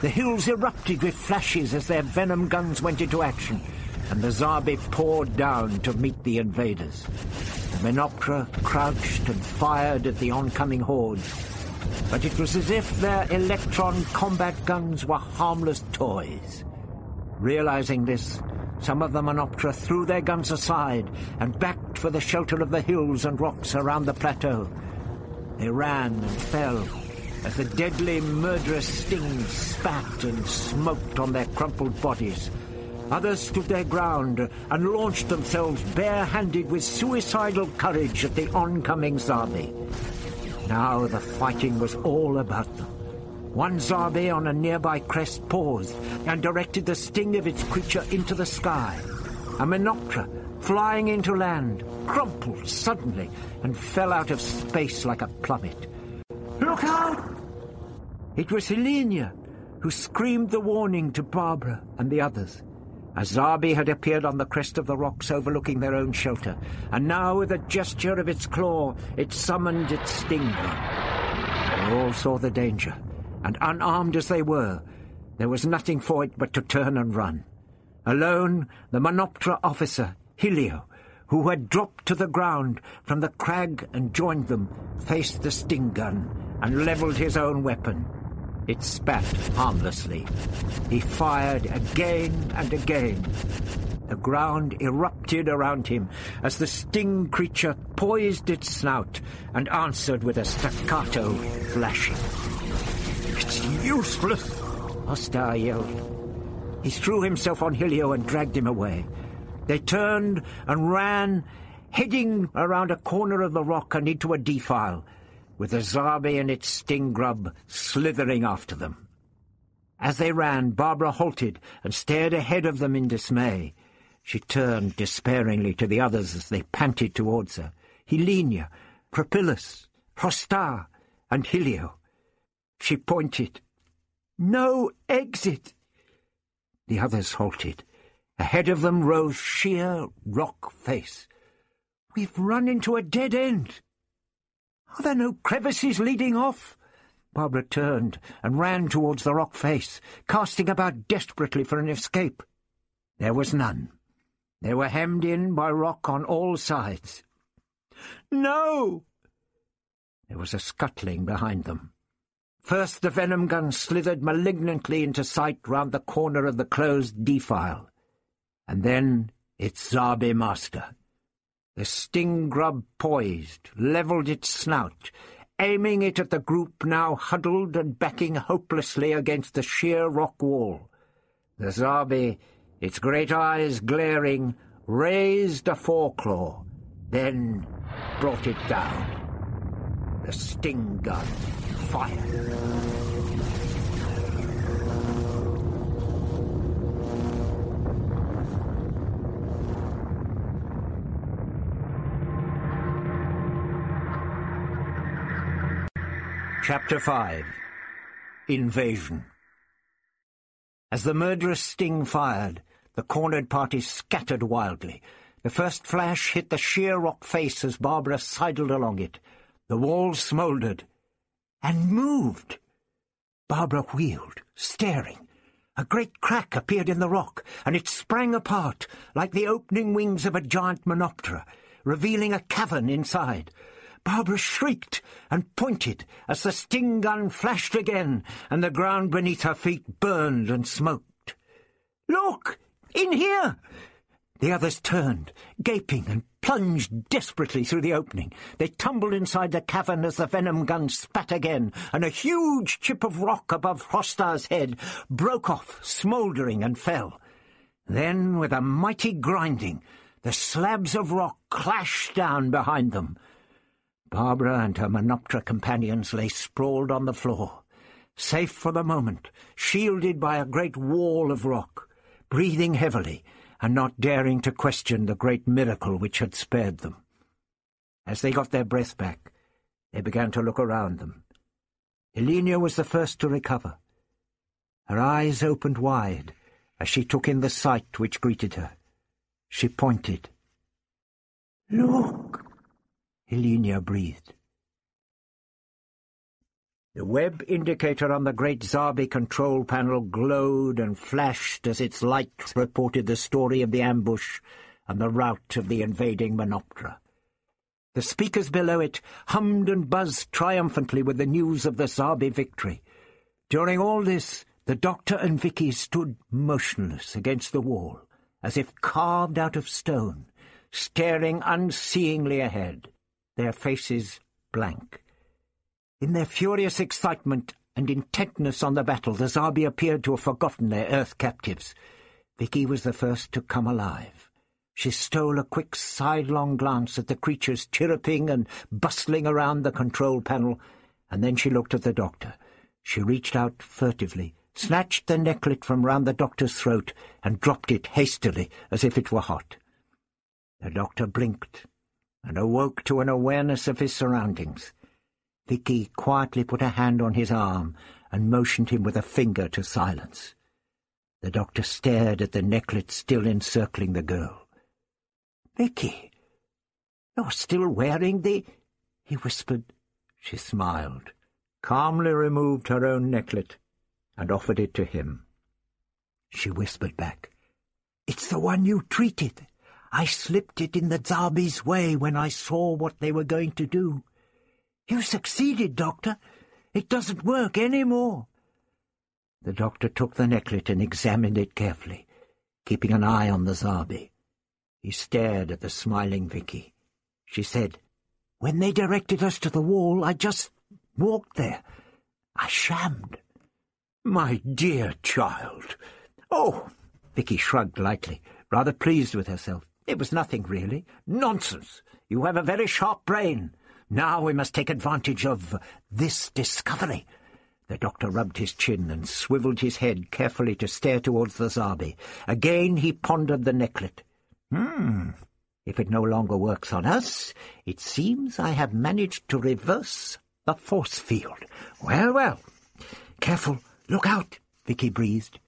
The hills erupted with flashes as their venom guns went into action, and the Zarbi poured down to meet the invaders. Menoptera crouched and fired at the oncoming horde. But it was as if their electron combat guns were harmless toys. Realizing this, some of the Menoptera threw their guns aside and backed for the shelter of the hills and rocks around the plateau. They ran and fell as the deadly murderous stings spat and smoked on their crumpled bodies Others stood their ground and launched themselves bare-handed with suicidal courage at the oncoming Zarbi. Now the fighting was all about them. One Zarbi on a nearby crest paused and directed the sting of its creature into the sky. A Menoptera, flying into land, crumpled suddenly and fell out of space like a plummet. Look out! It was Hlynia, who screamed the warning to Barbara and the others. A Zarbi had appeared on the crest of the rocks overlooking their own shelter, and now with a gesture of its claw it summoned its sting gun. They all saw the danger, and unarmed as they were, there was nothing for it but to turn and run. Alone, the Menoptera officer, Hilio, who had dropped to the ground from the crag and joined them, faced the sting gun and levelled his own weapon. It spat harmlessly. He fired again and again. The ground erupted around him as the sting creature poised its snout and answered with a staccato flashing. It's useless, Hrostar yelled. He threw himself on Hilio and dragged him away. They turned and ran, heading around a corner of the rock and into a defile, with the Zarbi and its sting grub slithering after them. As they ran, Barbara halted and stared ahead of them in dismay. She turned despairingly to the others as they panted towards her. Hlynia, Prapillus, Hrostar, and Hilio. She pointed. No exit! The others halted. Ahead of them rose sheer rock face. We've run into a dead end. Are there no crevices leading off? Barbara turned and ran towards the rock face, casting about desperately for an escape. There was none. They were hemmed in by rock on all sides. No! There was a scuttling behind them. First the venom gun slithered malignantly into sight round the corner of the closed defile, and then its Zarbi master. The sting grub poised, levelled its snout, aiming it at the group now huddled and backing hopelessly against the sheer rock wall. The Zarbi, its great eyes glaring, raised a foreclaw, then brought it down. The sting gun fired. Chapter 5 Invasion As the murderous sting fired, the cornered party scattered wildly. The first flash hit the sheer rock face as Barbara sidled along it. The wall smouldered and moved. Barbara wheeled, staring. A great crack appeared in the rock, and it sprang apart like the opening wings of a giant menoptera, revealing a cavern inside. Barbara shrieked and pointed as the sting gun flashed again, and the ground beneath her feet burned and smoked. Look! In here! The others turned, gaping, and plunged desperately through the opening. They tumbled inside the cavern as the venom gun spat again, and a huge chip of rock above Hrostar's head broke off, smouldering, and fell. Then, with a mighty grinding, the slabs of rock clashed down behind them. Barbara and her Menoptera companions lay sprawled on the floor, safe for the moment, shielded by a great wall of rock breathing heavily and not daring to question the great miracle which had spared them. As they got their breath back, they began to look around them. Hlynia was the first to recover. Her eyes opened wide as she took in the sight which greeted her. She pointed. Look, Hlynia breathed. The web indicator on the great Zarbi control panel glowed and flashed as its light reported the story of the ambush and the rout of the invading Menoptera. The speakers below it hummed and buzzed triumphantly with the news of the Zarbi victory. During all this, the doctor and Vicky stood motionless against the wall, as if carved out of stone, staring unseeingly ahead, their faces blank. In their furious excitement and intentness on the battle, the Zarbi appeared to have forgotten their Earth captives. Vicky was the first to come alive. She stole a quick sidelong glance at the creatures chirruping and bustling around the control panel, and then she looked at the doctor. She reached out furtively, snatched the necklet from round the doctor's throat, and dropped it hastily, as if it were hot. The doctor blinked, and awoke to an awareness of his surroundings. Vicky quietly put a hand on his arm and motioned him with a finger to silence. The doctor stared at the necklet still encircling the girl. Vicky, you're still wearing the... he whispered. She smiled, calmly removed her own necklet, and offered it to him. She whispered back, It's the one you treated. I slipped it in the Zarbi's way when I saw what they were going to do. You succeeded, Doctor. It doesn't work any more. The doctor took the necklet and examined it carefully, keeping an eye on the Zarbi. He stared at the smiling Vicky. She said, When they directed us to the wall, I just walked there. I shammed. My dear child. Oh, Vicky shrugged lightly, rather pleased with herself. It was nothing, really. Nonsense. You have a very sharp brain. Now we must take advantage of this discovery. The doctor rubbed his chin and swivelled his head carefully to stare towards the Zarbi. Again he pondered the necklet. Hmm. If it no longer works on us, it seems I have managed to reverse the force field. Well, well. Careful. Look out, Vicky breathed.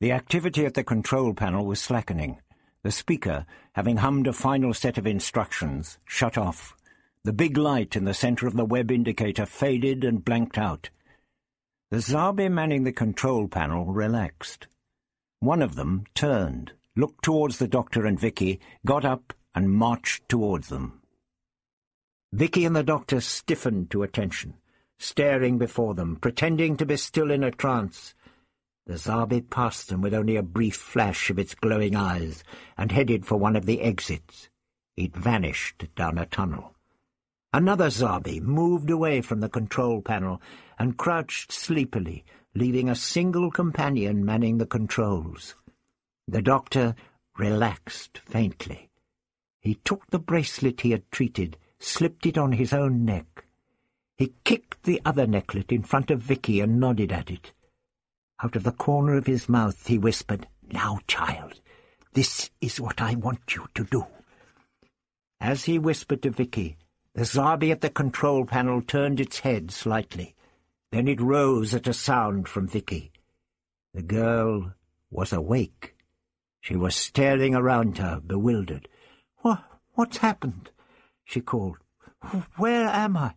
The activity at the control panel was slackening. The speaker, having hummed a final set of instructions, shut off. The big light in the centre of the web indicator faded and blanked out. The Zarbi manning the control panel relaxed. One of them turned, looked towards the doctor and Vicky, got up and marched towards them. Vicky and the doctor stiffened to attention, staring before them, pretending to be still in a trance. The Zarbi passed them with only a brief flash of its glowing eyes and headed for one of the exits. It vanished down a tunnel. Another Zarbi moved away from the control panel and crouched sleepily, leaving a single companion manning the controls. The doctor relaxed faintly. He took the bracelet he had treated, slipped it on his own neck. He kicked the other necklet in front of Vicky and nodded at it. Out of the corner of his mouth he whispered, Now, child, this is what I want you to do. As he whispered to Vicky, the Zarbi at the control panel turned its head slightly. Then it rose at a sound from Vicky. The girl was awake. She was staring around her, bewildered. What, what's happened? she called. Where am I?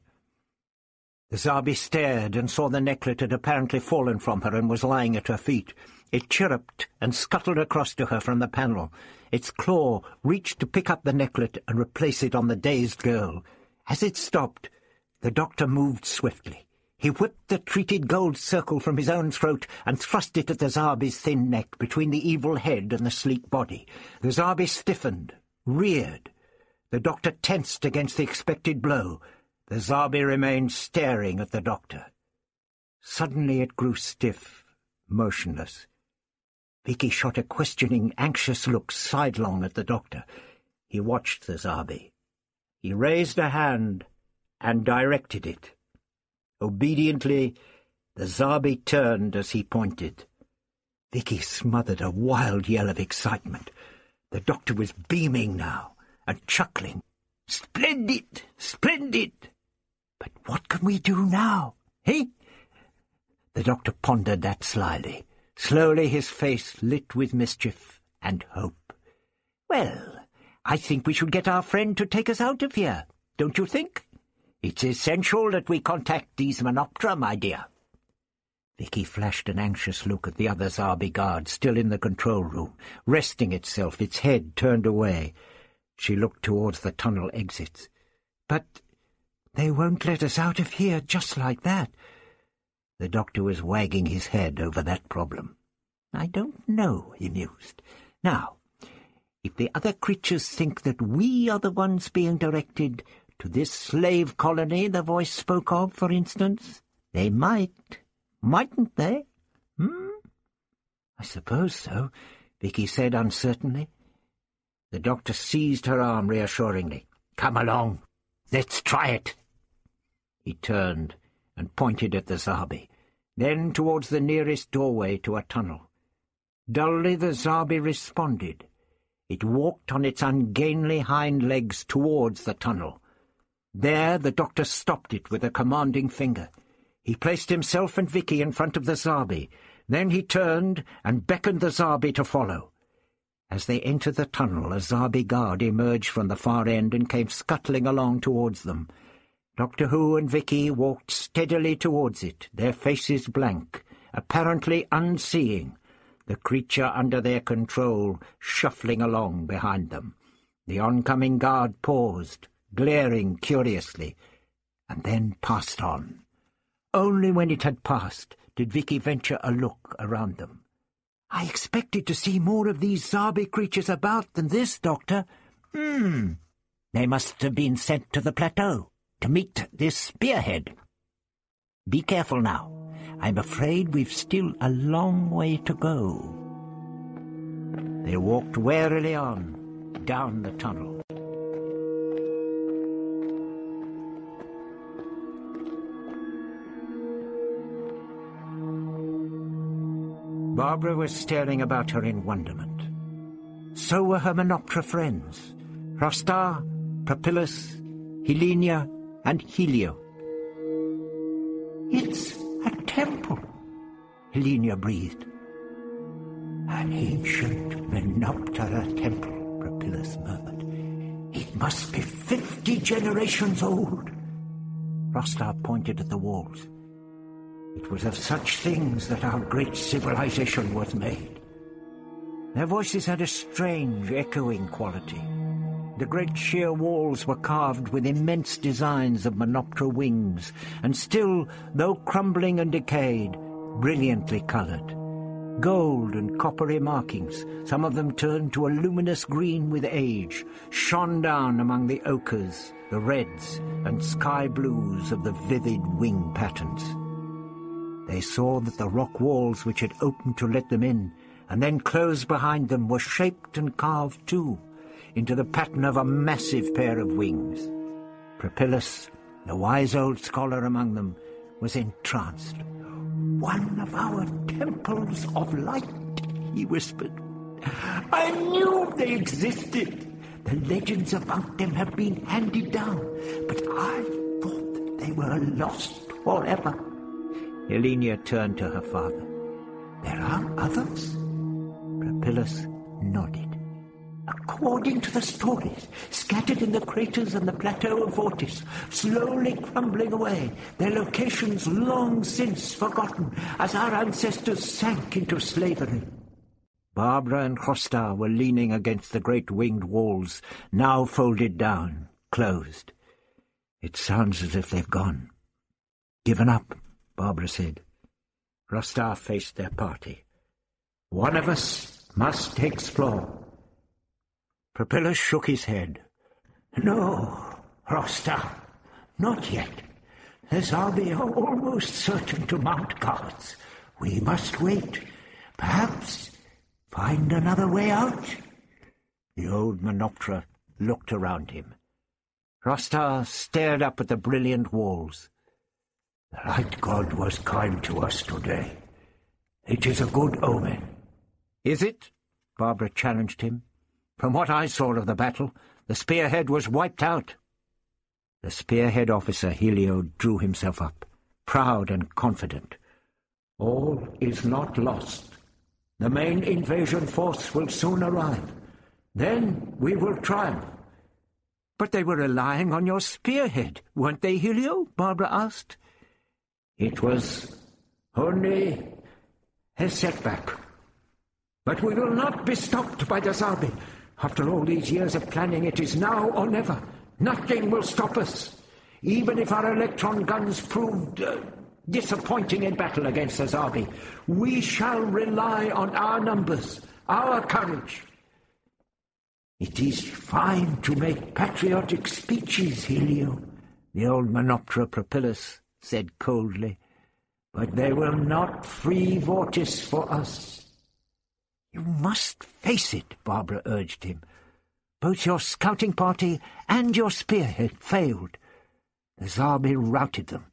The Zarbi stared and saw the necklet had apparently fallen from her and was lying at her feet. It chirruped and scuttled across to her from the panel. Its claw reached to pick up the necklet and replace it on the dazed girl. As it stopped, the doctor moved swiftly. He whipped the treated gold circle from his own throat and thrust it at the Zarbi's thin neck between the evil head and the sleek body. The Zarbi stiffened, reared. The doctor tensed against the expected blow. The Zarbi remained staring at the doctor. Suddenly it grew stiff, motionless. Vicky shot a questioning, anxious look sidelong at the doctor. He watched the Zarbi. He raised a hand and directed it. Obediently, the Zarbi turned as he pointed. Vicky smothered a wild yell of excitement. The doctor was beaming now and chuckling. Splendid! Splendid! But what can we do now, eh? The doctor pondered that slyly. Slowly his face lit with mischief and hope. Well, I think we should get our friend to take us out of here, don't you think? It's essential that we contact these Menoptera, my dear. Vicky flashed an anxious look at the other Zarbi guard, still in the control room, resting itself, its head turned away. She looked towards the tunnel exits. But they won't let us out of here just like that. The doctor was wagging his head over that problem. I don't know, he mused. Now, if the other creatures think that we are the ones being directed to this slave colony the voice spoke of, for instance, they might, mightn't they? Hmm? I suppose so, Vicky said uncertainly. The doctor seized her arm reassuringly. Come along. Let's try it. He turned and pointed at the Zarbi, then towards the nearest doorway to a tunnel. Dully the Zarbi responded. It walked on its ungainly hind legs towards the tunnel. There the doctor stopped it with a commanding finger. He placed himself and Vicky in front of the Zarbi. Then he turned and beckoned the Zarbi to follow. As they entered the tunnel, a Zarbi guard emerged from the far end and came scuttling along towards them. Doctor Who and Vicky walked steadily towards it, their faces blank, apparently unseeing. the creature under their control shuffling along behind them. The oncoming guard paused, glaring curiously, and then passed on. Only when it had passed did Vicky venture a look around them. I expected to see more of these Zarbi creatures about than this, Doctor. Hmm. They must have been sent to the plateau to meet this spearhead. Be careful now. I'm afraid we've still a long way to go. They walked warily on, down the tunnel. Barbara was staring about her in wonderment. So were her Menoptera friends, Hrostar, Prapillus, Hlynia, and Hilio. It's a temple, Hlynia breathed. An ancient Menoptera temple, Prapillus murmured. It must be fifty generations old. Hrostar pointed at the walls. It was of such things that our great civilization was made. Their voices had a strange, echoing quality. The great sheer walls were carved with immense designs of menoptera wings, and still, though crumbling and decayed, brilliantly coloured gold and coppery markings, some of them turned to a luminous green with age, shone down among the ochres, the reds, and sky blues of the vivid wing patterns. They saw that the rock walls which had opened to let them in, and then closed behind them, were shaped and carved too, into the pattern of a massive pair of wings. Prapillus, the wise old scholar among them, was entranced one of our temples of light, he whispered. I knew they existed. The legends about them have been handed down, but I thought that they were lost forever. Hlynia turned to her father. There are others? Prapillus nodded. According to the stories, scattered in the craters and the plateau of Vortis, slowly crumbling away, their locations long since forgotten as our ancestors sank into slavery. Barbara and Hrostar were leaning against the great winged walls, now folded down, closed. It sounds as if they've gone. Given up, Barbara said. Hrostar faced their party. One of us must explore. Prapillus shook his head. No, Hrostar, not yet. The Zarbi are almost certain to mount guards. We must wait. Perhaps find another way out. The old Menoptera looked around him. Hrostar stared up at the brilliant walls. The light god was kind to us today. It is a good omen. Is it? Barbara challenged him. From what I saw of the battle, the spearhead was wiped out. The spearhead officer, Hilio, drew himself up, proud and confident. All is not lost. The main invasion force will soon arrive. Then we will triumph. But they were relying on your spearhead, weren't they, Hilio? Barbara asked. It was only a setback. But we will not be stopped by the Zarbi. After all these years of planning, it is now or never. Nothing will stop us. Even if our electron guns proved uh, disappointing in battle against the Zarbi, we shall rely on our numbers, our courage. It is fine to make patriotic speeches, Hilio, the old Menoptera Prapillus said coldly, but they will not free Vortis for us. You must face it, Barbara urged him. Both your scouting party and your spearhead failed. The Zarbi routed them.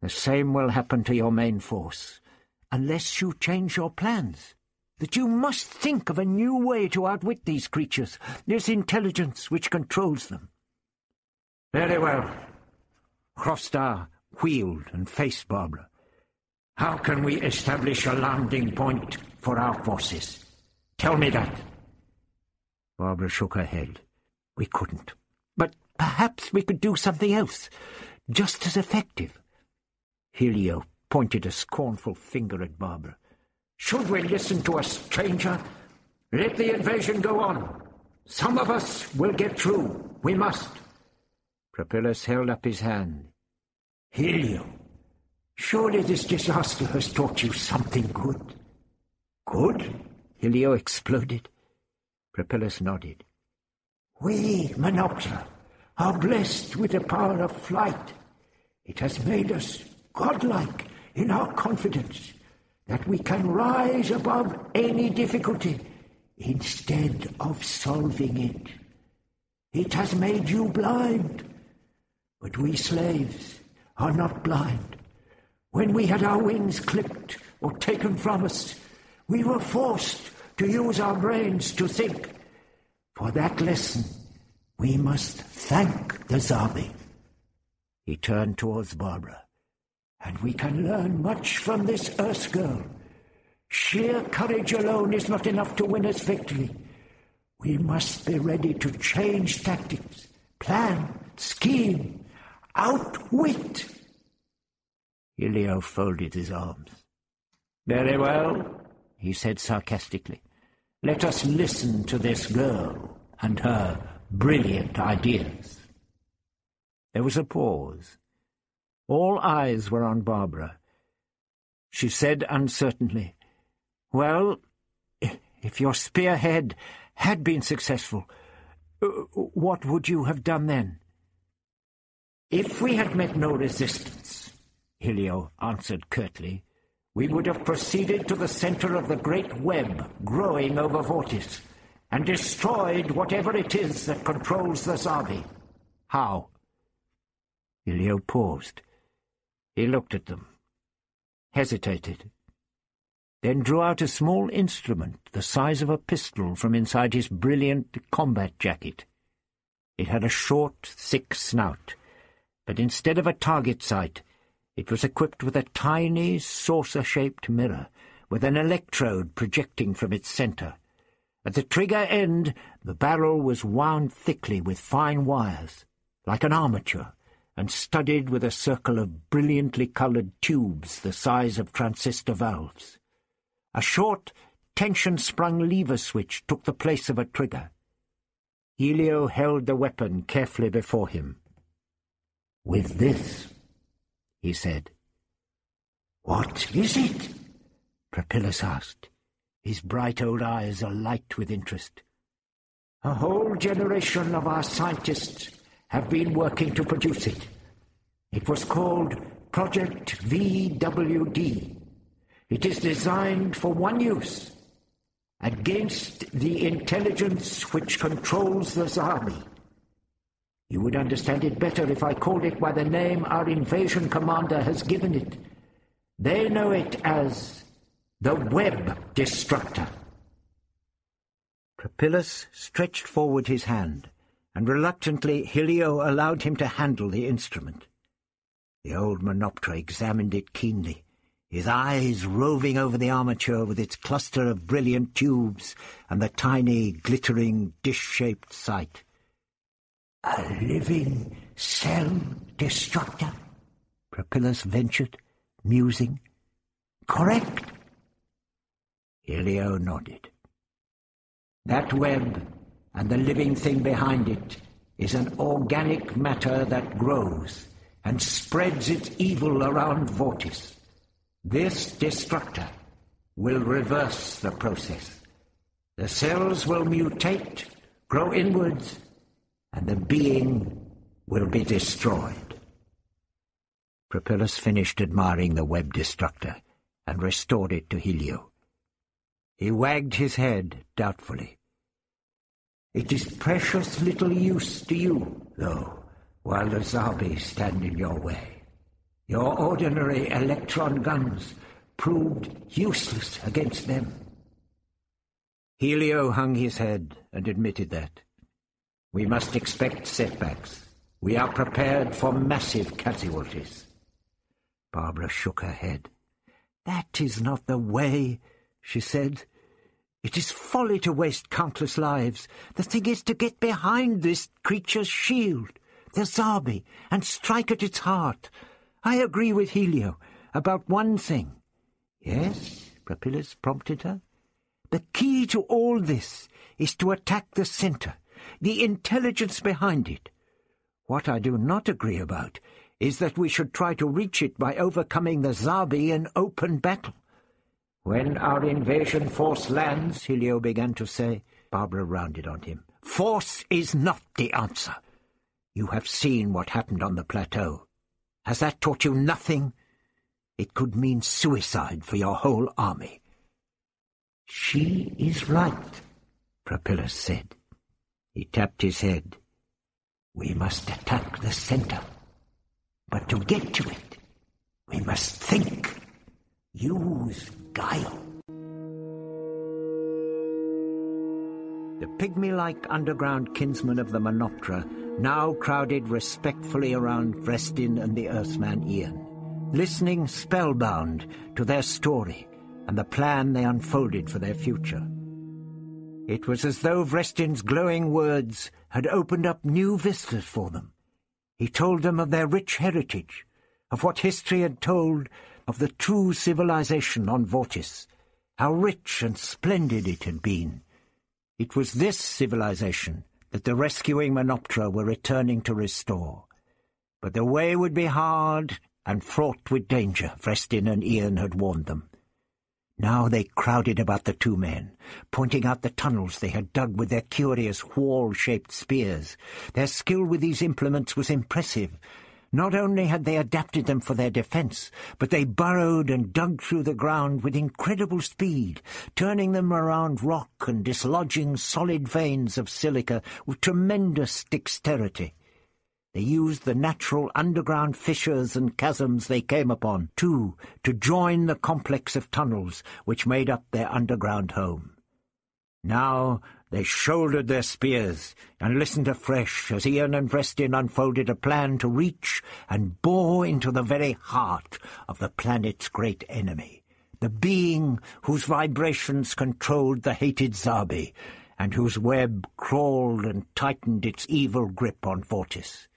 The same will happen to your main force, unless you change your plans. That you must think of a new way to outwit these creatures, this intelligence which controls them. Very well. Hrostar wheeled and faced Barbara. How can we establish a landing point for our forces? Tell me that. Barbara shook her head. We couldn't. But perhaps we could do something else, just as effective. Hilio pointed a scornful finger at Barbara. Should we listen to a stranger? Let the invasion go on. Some of us will get through. We must. Prapillus held up his hand. Hilio, surely this disaster has taught you something good. Good? Hilio exploded. Prapillus nodded. We, Menoptera, are blessed with the power of flight. It has made us godlike in our confidence that we can rise above any difficulty instead of solving it. It has made you blind, but we slaves are not blind. When we had our wings clipped or taken from us, we were forced to use our brains to think. For that lesson, we must thank the Zarbi. He turned towards Barbara. And we can learn much from this Earth girl. Sheer courage alone is not enough to win us victory. We must be ready to change tactics, plan, scheme, outwit. Hilio folded his arms. Very well, he said sarcastically. Let us listen to this girl and her brilliant ideas. There was a pause. All eyes were on Barbara. She said uncertainly, Well, if your spearhead had been successful, what would you have done then? If we had met no resistance, Hilio answered curtly, we would have proceeded to the center of the great web growing over Vortis and destroyed whatever it is that controls the Zarbi. How? Hilio paused. He looked at them, hesitated, then drew out a small instrument the size of a pistol from inside his brilliant combat jacket. It had a short, thick snout, but instead of a target sight, it was equipped with a tiny, saucer-shaped mirror, with an electrode projecting from its centre. At the trigger end, the barrel was wound thickly with fine wires, like an armature, and studded with a circle of brilliantly coloured tubes the size of transistor valves. A short, tension-sprung lever switch took the place of a trigger. Hilio held the weapon carefully before him. With this, he said. What is it? Prapillus asked, his bright old eyes alight with interest. A whole generation of our scientists have been working to produce it. It was called Project VWD. It is designed for one use, against the intelligence which controls the Zarbi. You would understand it better if I called it by the name our invasion commander has given it. They know it as the Web Destructor. Prapillus stretched forward his hand, and reluctantly Hilio allowed him to handle the instrument. The old Menoptera examined it keenly, his eyes roving over the armature with its cluster of brilliant tubes and the tiny, glittering, dish-shaped sight. A living cell destructor? Prapillus ventured, musing. Correct? Hilio nodded. That web and the living thing behind it is an organic matter that grows and spreads its evil around Vortis. This destructor will reverse the process. The cells will mutate, grow inwards, and the being will be destroyed. Prapillus finished admiring the web destructor and restored it to Hilio. He wagged his head doubtfully. It is precious little use to you, though, while the Zarbi stand in your way. Your ordinary electron guns proved useless against them. Hilio hung his head and admitted that. We must expect setbacks. We are prepared for massive casualties. Barbara shook her head. That is not the way, she said. It is folly to waste countless lives. The thing is to get behind this creature's shield, the Zarbi, and strike at its heart. I agree with Hilio about one thing. Yes, Prapillus prompted her. The key to all this is to attack the centre, the intelligence behind it. What I do not agree about is that we should try to reach it by overcoming the Zarbi in open battle. When our invasion force lands, Hilio began to say, Barbara rounded on him. Force is not the answer. You have seen what happened on the plateau. Has that taught you nothing? It could mean suicide for your whole army. She is right, Prapillus said. He tapped his head. We must attack the centre. But to get to it, we must think. Use guile. The pygmy-like underground kinsmen of the Menoptera now crowded respectfully around Vrestin and the Earthman Ian, listening spellbound to their story and the plan they unfolded for their future. It was as though Vrestin's glowing words had opened up new vistas for them. He told them of their rich heritage, of what history had told of the true civilization on Vortis, how rich and splendid it had been. It was this civilization that the rescuing Menoptera were returning to restore. But the way would be hard and fraught with danger, Vrestin and Ian had warned them. Now they crowded about the two men, pointing out the tunnels they had dug with their curious wall-shaped spears. Their skill with these implements was impressive. Not only had they adapted them for their defence, but they burrowed and dug through the ground with incredible speed, turning them around rock and dislodging solid veins of silica with tremendous dexterity. They used the natural underground fissures and chasms they came upon, too, to join the complex of tunnels which made up their underground home. Now they shouldered their spears and listened afresh as Ian and Vrestin unfolded a plan to reach and bore into the very heart of the planet's great enemy, the being whose vibrations controlled the hated Zarbi, and whose web crawled and tightened its evil grip on Vortis.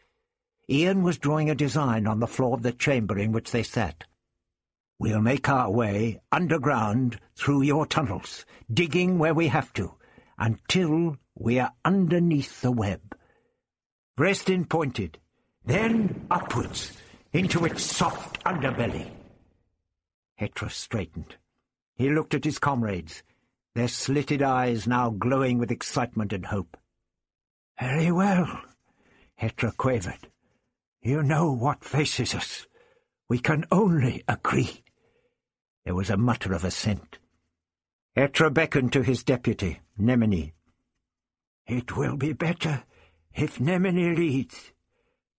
Ian was drawing a design on the floor of the chamber in which they sat. We'll make our way underground through your tunnels, digging where we have to, until we are underneath the web. Vrestin pointed, then upwards, into its soft underbelly. Hetra straightened. He looked at his comrades, their slitted eyes now glowing with excitement and hope. Very well, Hetra quavered. You know what faces us. We can only agree. There was a mutter of assent. Hetra beckoned to his deputy, Nemini. It will be better if Nemini leads.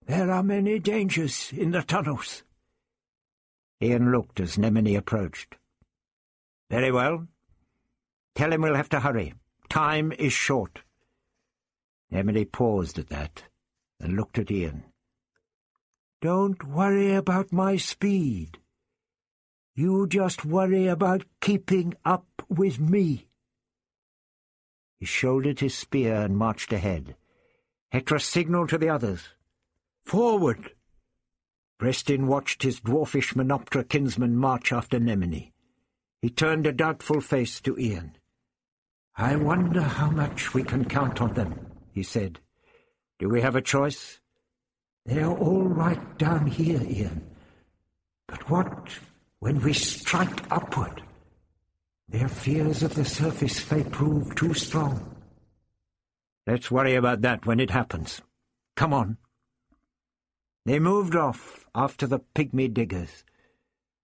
There are many dangers in the tunnels. Ian looked as Nemini approached. Very well. Tell him we'll have to hurry. Time is short. Nemini paused at that and looked at Ian. Don't worry about my speed. You just worry about keeping up with me. He shouldered his spear and marched ahead. Hetra signalled to the others. Forward! Vrestin watched his dwarfish Menoptera kinsman march after Nemini. He turned a doubtful face to Ian. I wonder how much we can count on them, he said. Do we have a choice? They're all right down here, Ian. But what when we strike upward? Their fears of the surface may prove too strong. Let's worry about that when it happens. Come on. They moved off after the pygmy diggers.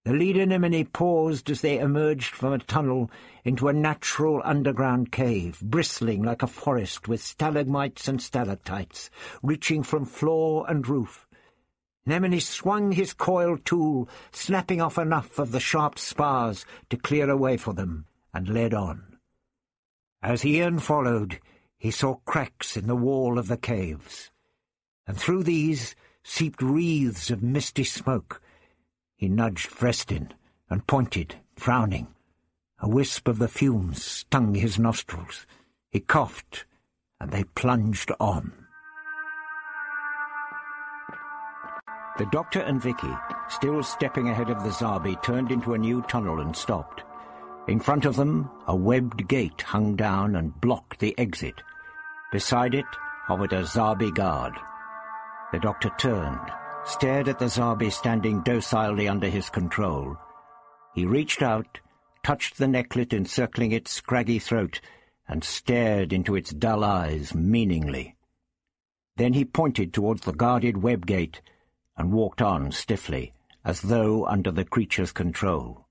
The lead Nemini paused as they emerged from a tunnel into a natural underground cave, bristling like a forest with stalagmites and stalactites, reaching from floor and roof. Nemini swung his coiled tool, snapping off enough of the sharp spars to clear a way for them, and led on. As Ian followed, he saw cracks in the wall of the caves, and through these seeped wreaths of misty smoke, he nudged Vrestin and pointed, frowning. A wisp of the fumes stung his nostrils. He coughed, and they plunged on. The doctor and Vicky, still stepping ahead of the Zarbi, turned into a new tunnel and stopped. In front of them, a webbed gate hung down and blocked the exit. Beside it hovered a Zarbi guard. The doctor turned, stared at the Zarbi standing docilely under his control. He reached out, touched the necklet encircling its scraggy throat, and stared into its dull eyes meaningly. Then he pointed towards the guarded web gate and walked on stiffly, as though under the creature's control.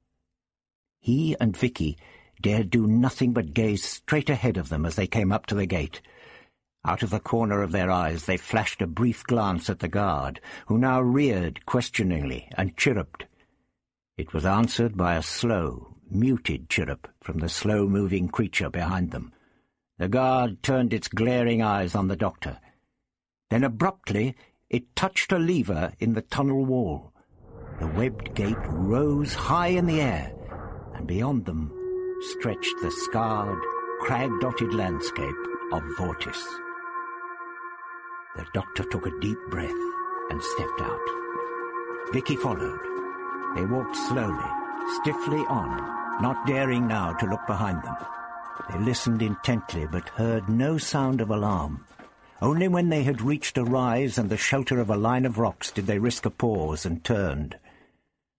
He and Vicky dared do nothing but gaze straight ahead of them as they came up to the gate. Out of the corner of their eyes they flashed a brief glance at the guard, who now reared questioningly and chirruped. It was answered by a slow, muted chirrup from the slow-moving creature behind them. The guard turned its glaring eyes on the doctor. Then abruptly it touched a lever in the tunnel wall. The webbed gate rose high in the air, and beyond them stretched the scarred, crag-dotted landscape of Vortis. The doctor took a deep breath and stepped out. Vicky followed. They walked slowly, stiffly on, not daring now to look behind them. They listened intently but heard no sound of alarm. Only when they had reached a rise and the shelter of a line of rocks did they risk a pause and turned.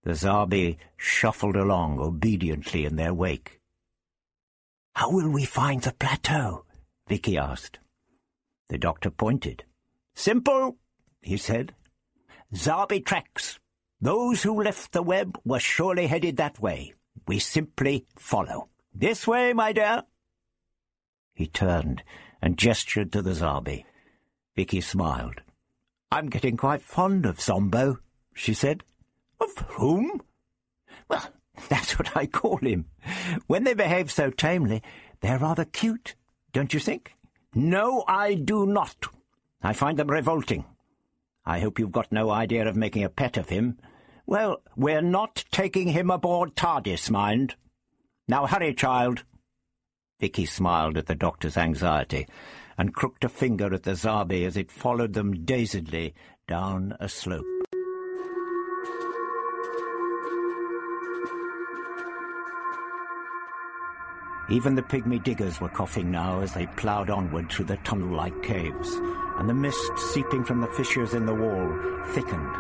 The Zarbi shuffled along obediently in their wake. "'How will we find the plateau?' Vicky asked. The doctor pointed. "'Simple,' he said. "'Zarbi tracks. Those who left the web were surely headed that way. We simply follow. This way, my dear.' He turned and gestured to the Zarbi. Vicky smiled. "'I'm getting quite fond of Zombo,' she said. Of whom? Well, <laughs> that's what I call him. When they behave so tamely, they're rather cute, don't you think? No, I do not. I find them revolting. I hope you've got no idea of making a pet of him. Well, we're not taking him aboard TARDIS, mind. Now hurry, child. Vicky smiled at the doctor's anxiety and crooked a finger at the Zarbi as it followed them dazedly down a slope. Even the pygmy diggers were coughing now as they ploughed onward through the tunnel-like caves, and the mist seeping from the fissures in the wall thickened.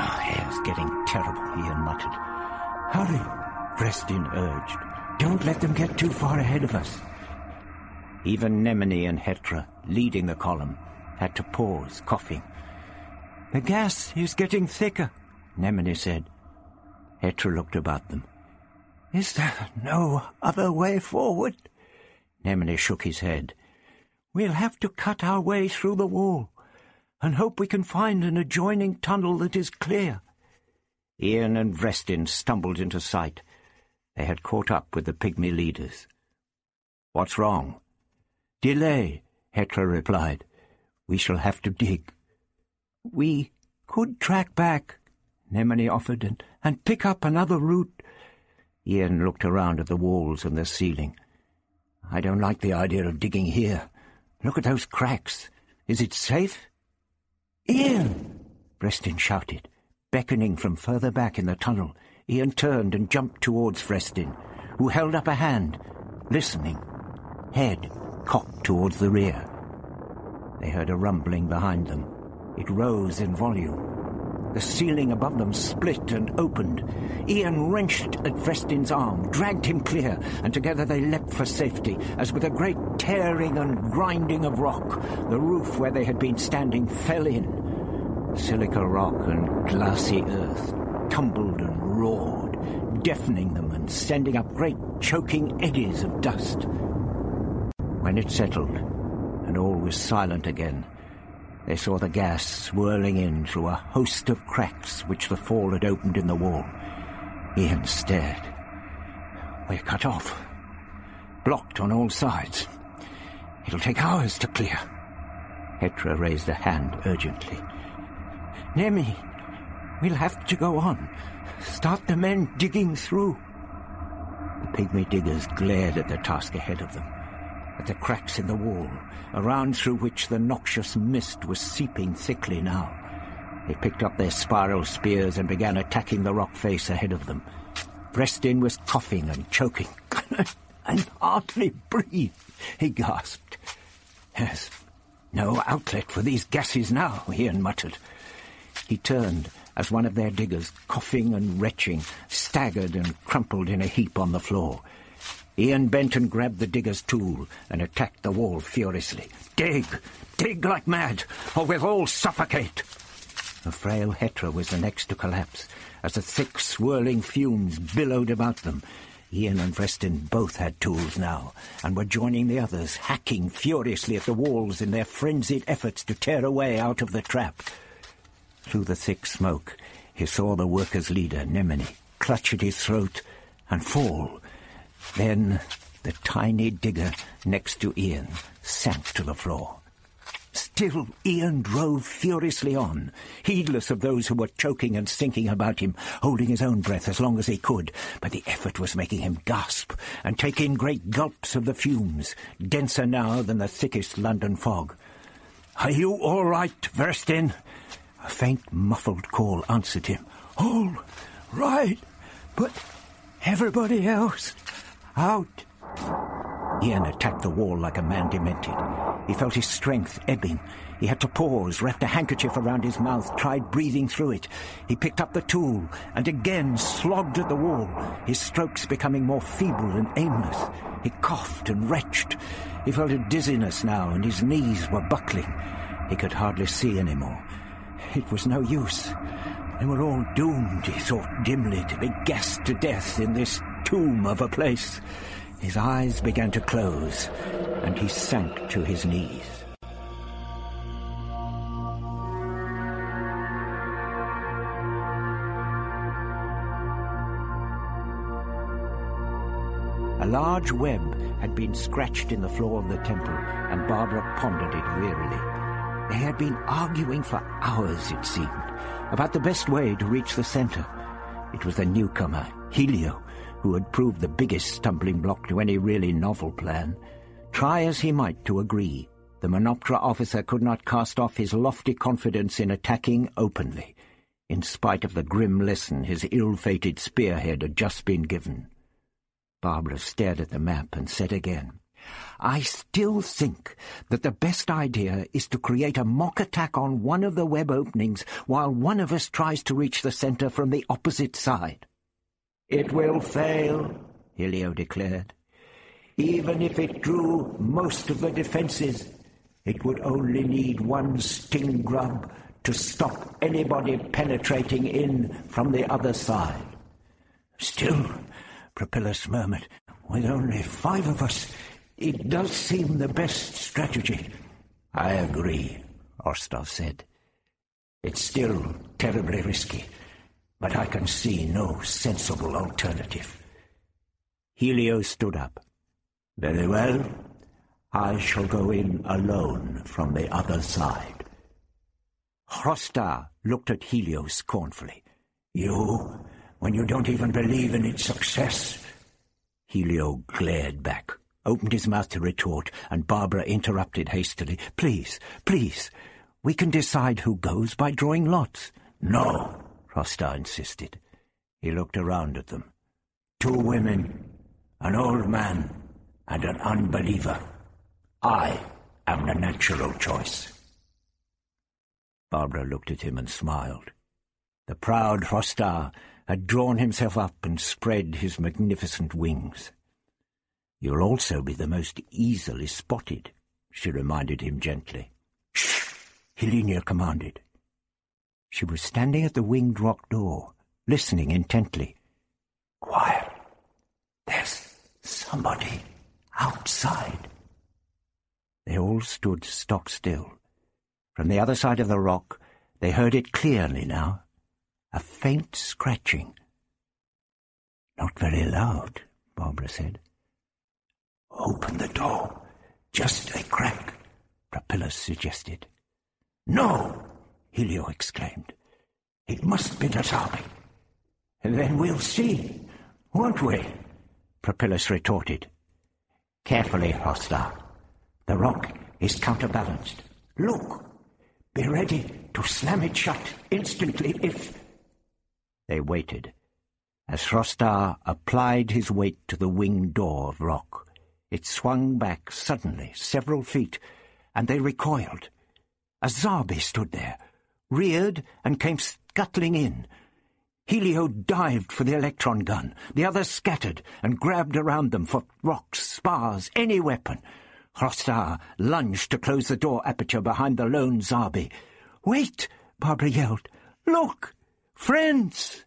Oh, hair's getting terrible, Ian muttered. Hurry, Vrestin urged. Don't let them get too far ahead of us. Even Nemini and Hetra, leading the column, had to pause, coughing. The gas is getting thicker, Nemini said. Hetra looked about them. Is there no other way forward? Nemini shook his head. We'll have to cut our way through the wall and hope we can find an adjoining tunnel that is clear. Ian and Vrestin stumbled into sight. They had caught up with the pygmy leaders. What's wrong? Delay, Hetra replied. We shall have to dig. We could track back, Nemini offered, and, and pick up another route Ian looked around at the walls and the ceiling. I don't like the idea of digging here. Look at those cracks. Is it safe? Ian! Vrestin shouted, beckoning from further back in the tunnel. Ian turned and jumped towards Vrestin, who held up a hand, listening, head cocked towards the rear. They heard a rumbling behind them. It rose in volume. The ceiling above them split and opened. Ian wrenched at Vrestin's arm, dragged him clear, and together they leapt for safety, as with a great tearing and grinding of rock, the roof where they had been standing fell in. Silica rock and glassy earth tumbled and roared, deafening them and sending up great choking eddies of dust. When it settled, and all was silent again, they saw the gas swirling in through a host of cracks which the fall had opened in the wall. Ian stared. We're cut off. Blocked on all sides. It'll take hours to clear. Hetra raised a hand urgently. Nemi, we'll have to go on. Start the men digging through. The pygmy diggers glared at the task ahead of them at the cracks in the wall, around through which the noxious mist was seeping thickly now. They picked up their spiral spears and began attacking the rock face ahead of them. Vrestin was coughing and choking. <laughs> and hardly breathe, he gasped. Yes, no outlet for these gases now, Ian muttered. He turned as one of their diggers, coughing and retching, staggered and crumpled in a heap on the floor. Ian Benton grabbed the digger's tool and attacked the wall furiously. Dig! Dig like mad, or we'll all suffocate! The frail Hetra was the next to collapse, as the thick, swirling fumes billowed about them. Ian and Vrestin both had tools now, and were joining the others, hacking furiously at the walls in their frenzied efforts to tear a way out of the trap. Through the thick smoke, he saw the workers' leader, Nemini, clutch at his throat and fall. Then the tiny digger next to Ian sank to the floor. Still, Ian drove furiously on, heedless of those who were choking and sinking about him, holding his own breath as long as he could, but the effort was making him gasp and take in great gulps of the fumes, denser now than the thickest London fog. Are you all right, Vrestin? A faint, muffled call answered him. All right, but everybody else out. Ian attacked the wall like a man demented. He felt his strength ebbing. He had to pause, wrapped a handkerchief around his mouth, tried breathing through it. He picked up the tool and again slogged at the wall, his strokes becoming more feeble and aimless. He coughed and retched. He felt a dizziness now, and his knees were buckling. He could hardly see any more. It was no use. They were all doomed, he thought dimly, to be gassed to death in this tomb of a place. His eyes began to close, and he sank to his knees. A large web had been scratched in the floor of the temple, and Barbara pondered it wearily. They had been arguing for hours, it seemed, about the best way to reach the center. It was the newcomer, Hilio, who had proved the biggest stumbling block to any really novel plan. Try as he might to agree, the Menoptera officer could not cast off his lofty confidence in attacking openly, in spite of the grim lesson his ill-fated spearhead had just been given. Barbara stared at the map and said again, I still think that the best idea is to create a mock attack on one of the web openings while one of us tries to reach the center from the opposite side. It will fail, Hilio declared. Even if it drew most of the defenses, it would only need one sting grub to stop anybody penetrating in from the other side. Still, Prapillus murmured, with only five of us, it does seem the best strategy. I agree, Hrostar said. It's still terribly risky but I can see no sensible alternative. Hilio stood up. Very well. I shall go in alone from the other side. Hrostar looked at Hilio scornfully. You, when you don't even believe in its success? Hilio glared back, opened his mouth to retort, and Barbara interrupted hastily. Please, please, we can decide who goes by drawing lots. No, Hrostar insisted. He looked around at them. Two women, an old man, and an unbeliever. I am the natural choice. Barbara looked at him and smiled. The proud Hrostar had drawn himself up and spread his magnificent wings. You'll also be the most easily spotted, she reminded him gently. Shh! Hlynia commanded. She was standing at the winged rock door, listening intently. Quiet. There's somebody outside. They all stood stock still. From the other side of the rock, they heard it clearly now. A faint scratching. Not very loud, Barbara said. Open the door. Just a crack, Prapillus suggested. No, Hilio exclaimed. It must be a Zarbi. And then we'll see, won't we? Prapillus retorted. Carefully, Hrostar. The rock is counterbalanced. Look! Be ready to slam it shut instantly if... They waited. As Hrostar applied his weight to the wing door of rock, it swung back suddenly several feet, and they recoiled. A Zarbi stood there, reared and came scuttling in. Helio dived for the electron gun. The others scattered and grabbed around them for rocks, spars, any weapon. Hrostar lunged to close the door aperture behind the lone Zarbi. Wait! Barbara yelled. Look! Friends!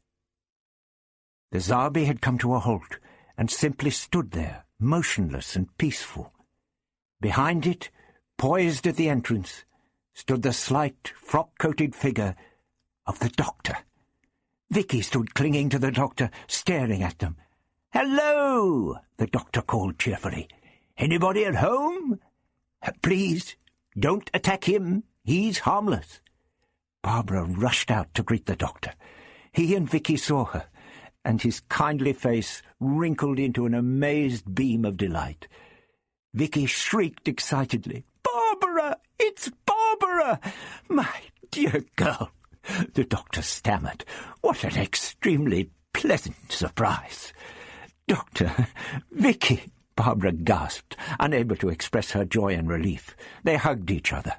The Zarbi had come to a halt and simply stood there, motionless and peaceful. Behind it, poised at the entrance, stood the slight, frock-coated figure of the doctor. Vicky stood clinging to the doctor, staring at them. Hello, the doctor called cheerfully. Anybody at home? Uh, please, don't attack him. He's harmless. Barbara rushed out to greet the doctor. He and Vicky saw her, and his kindly face wrinkled into an amazed beam of delight. Vicky shrieked excitedly. Barbara! It's Barbara! My dear girl! The doctor stammered. What an extremely pleasant surprise. Doctor, Vicky, Barbara gasped, unable to express her joy and relief. They hugged each other.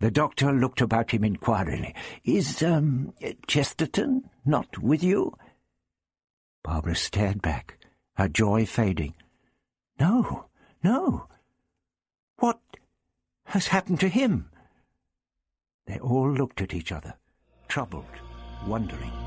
The doctor looked about him inquiringly. Is, um, Chesterton not with you? Barbara stared back, her joy fading. No, no. What has happened to him? They all looked at each other, troubled, wondering.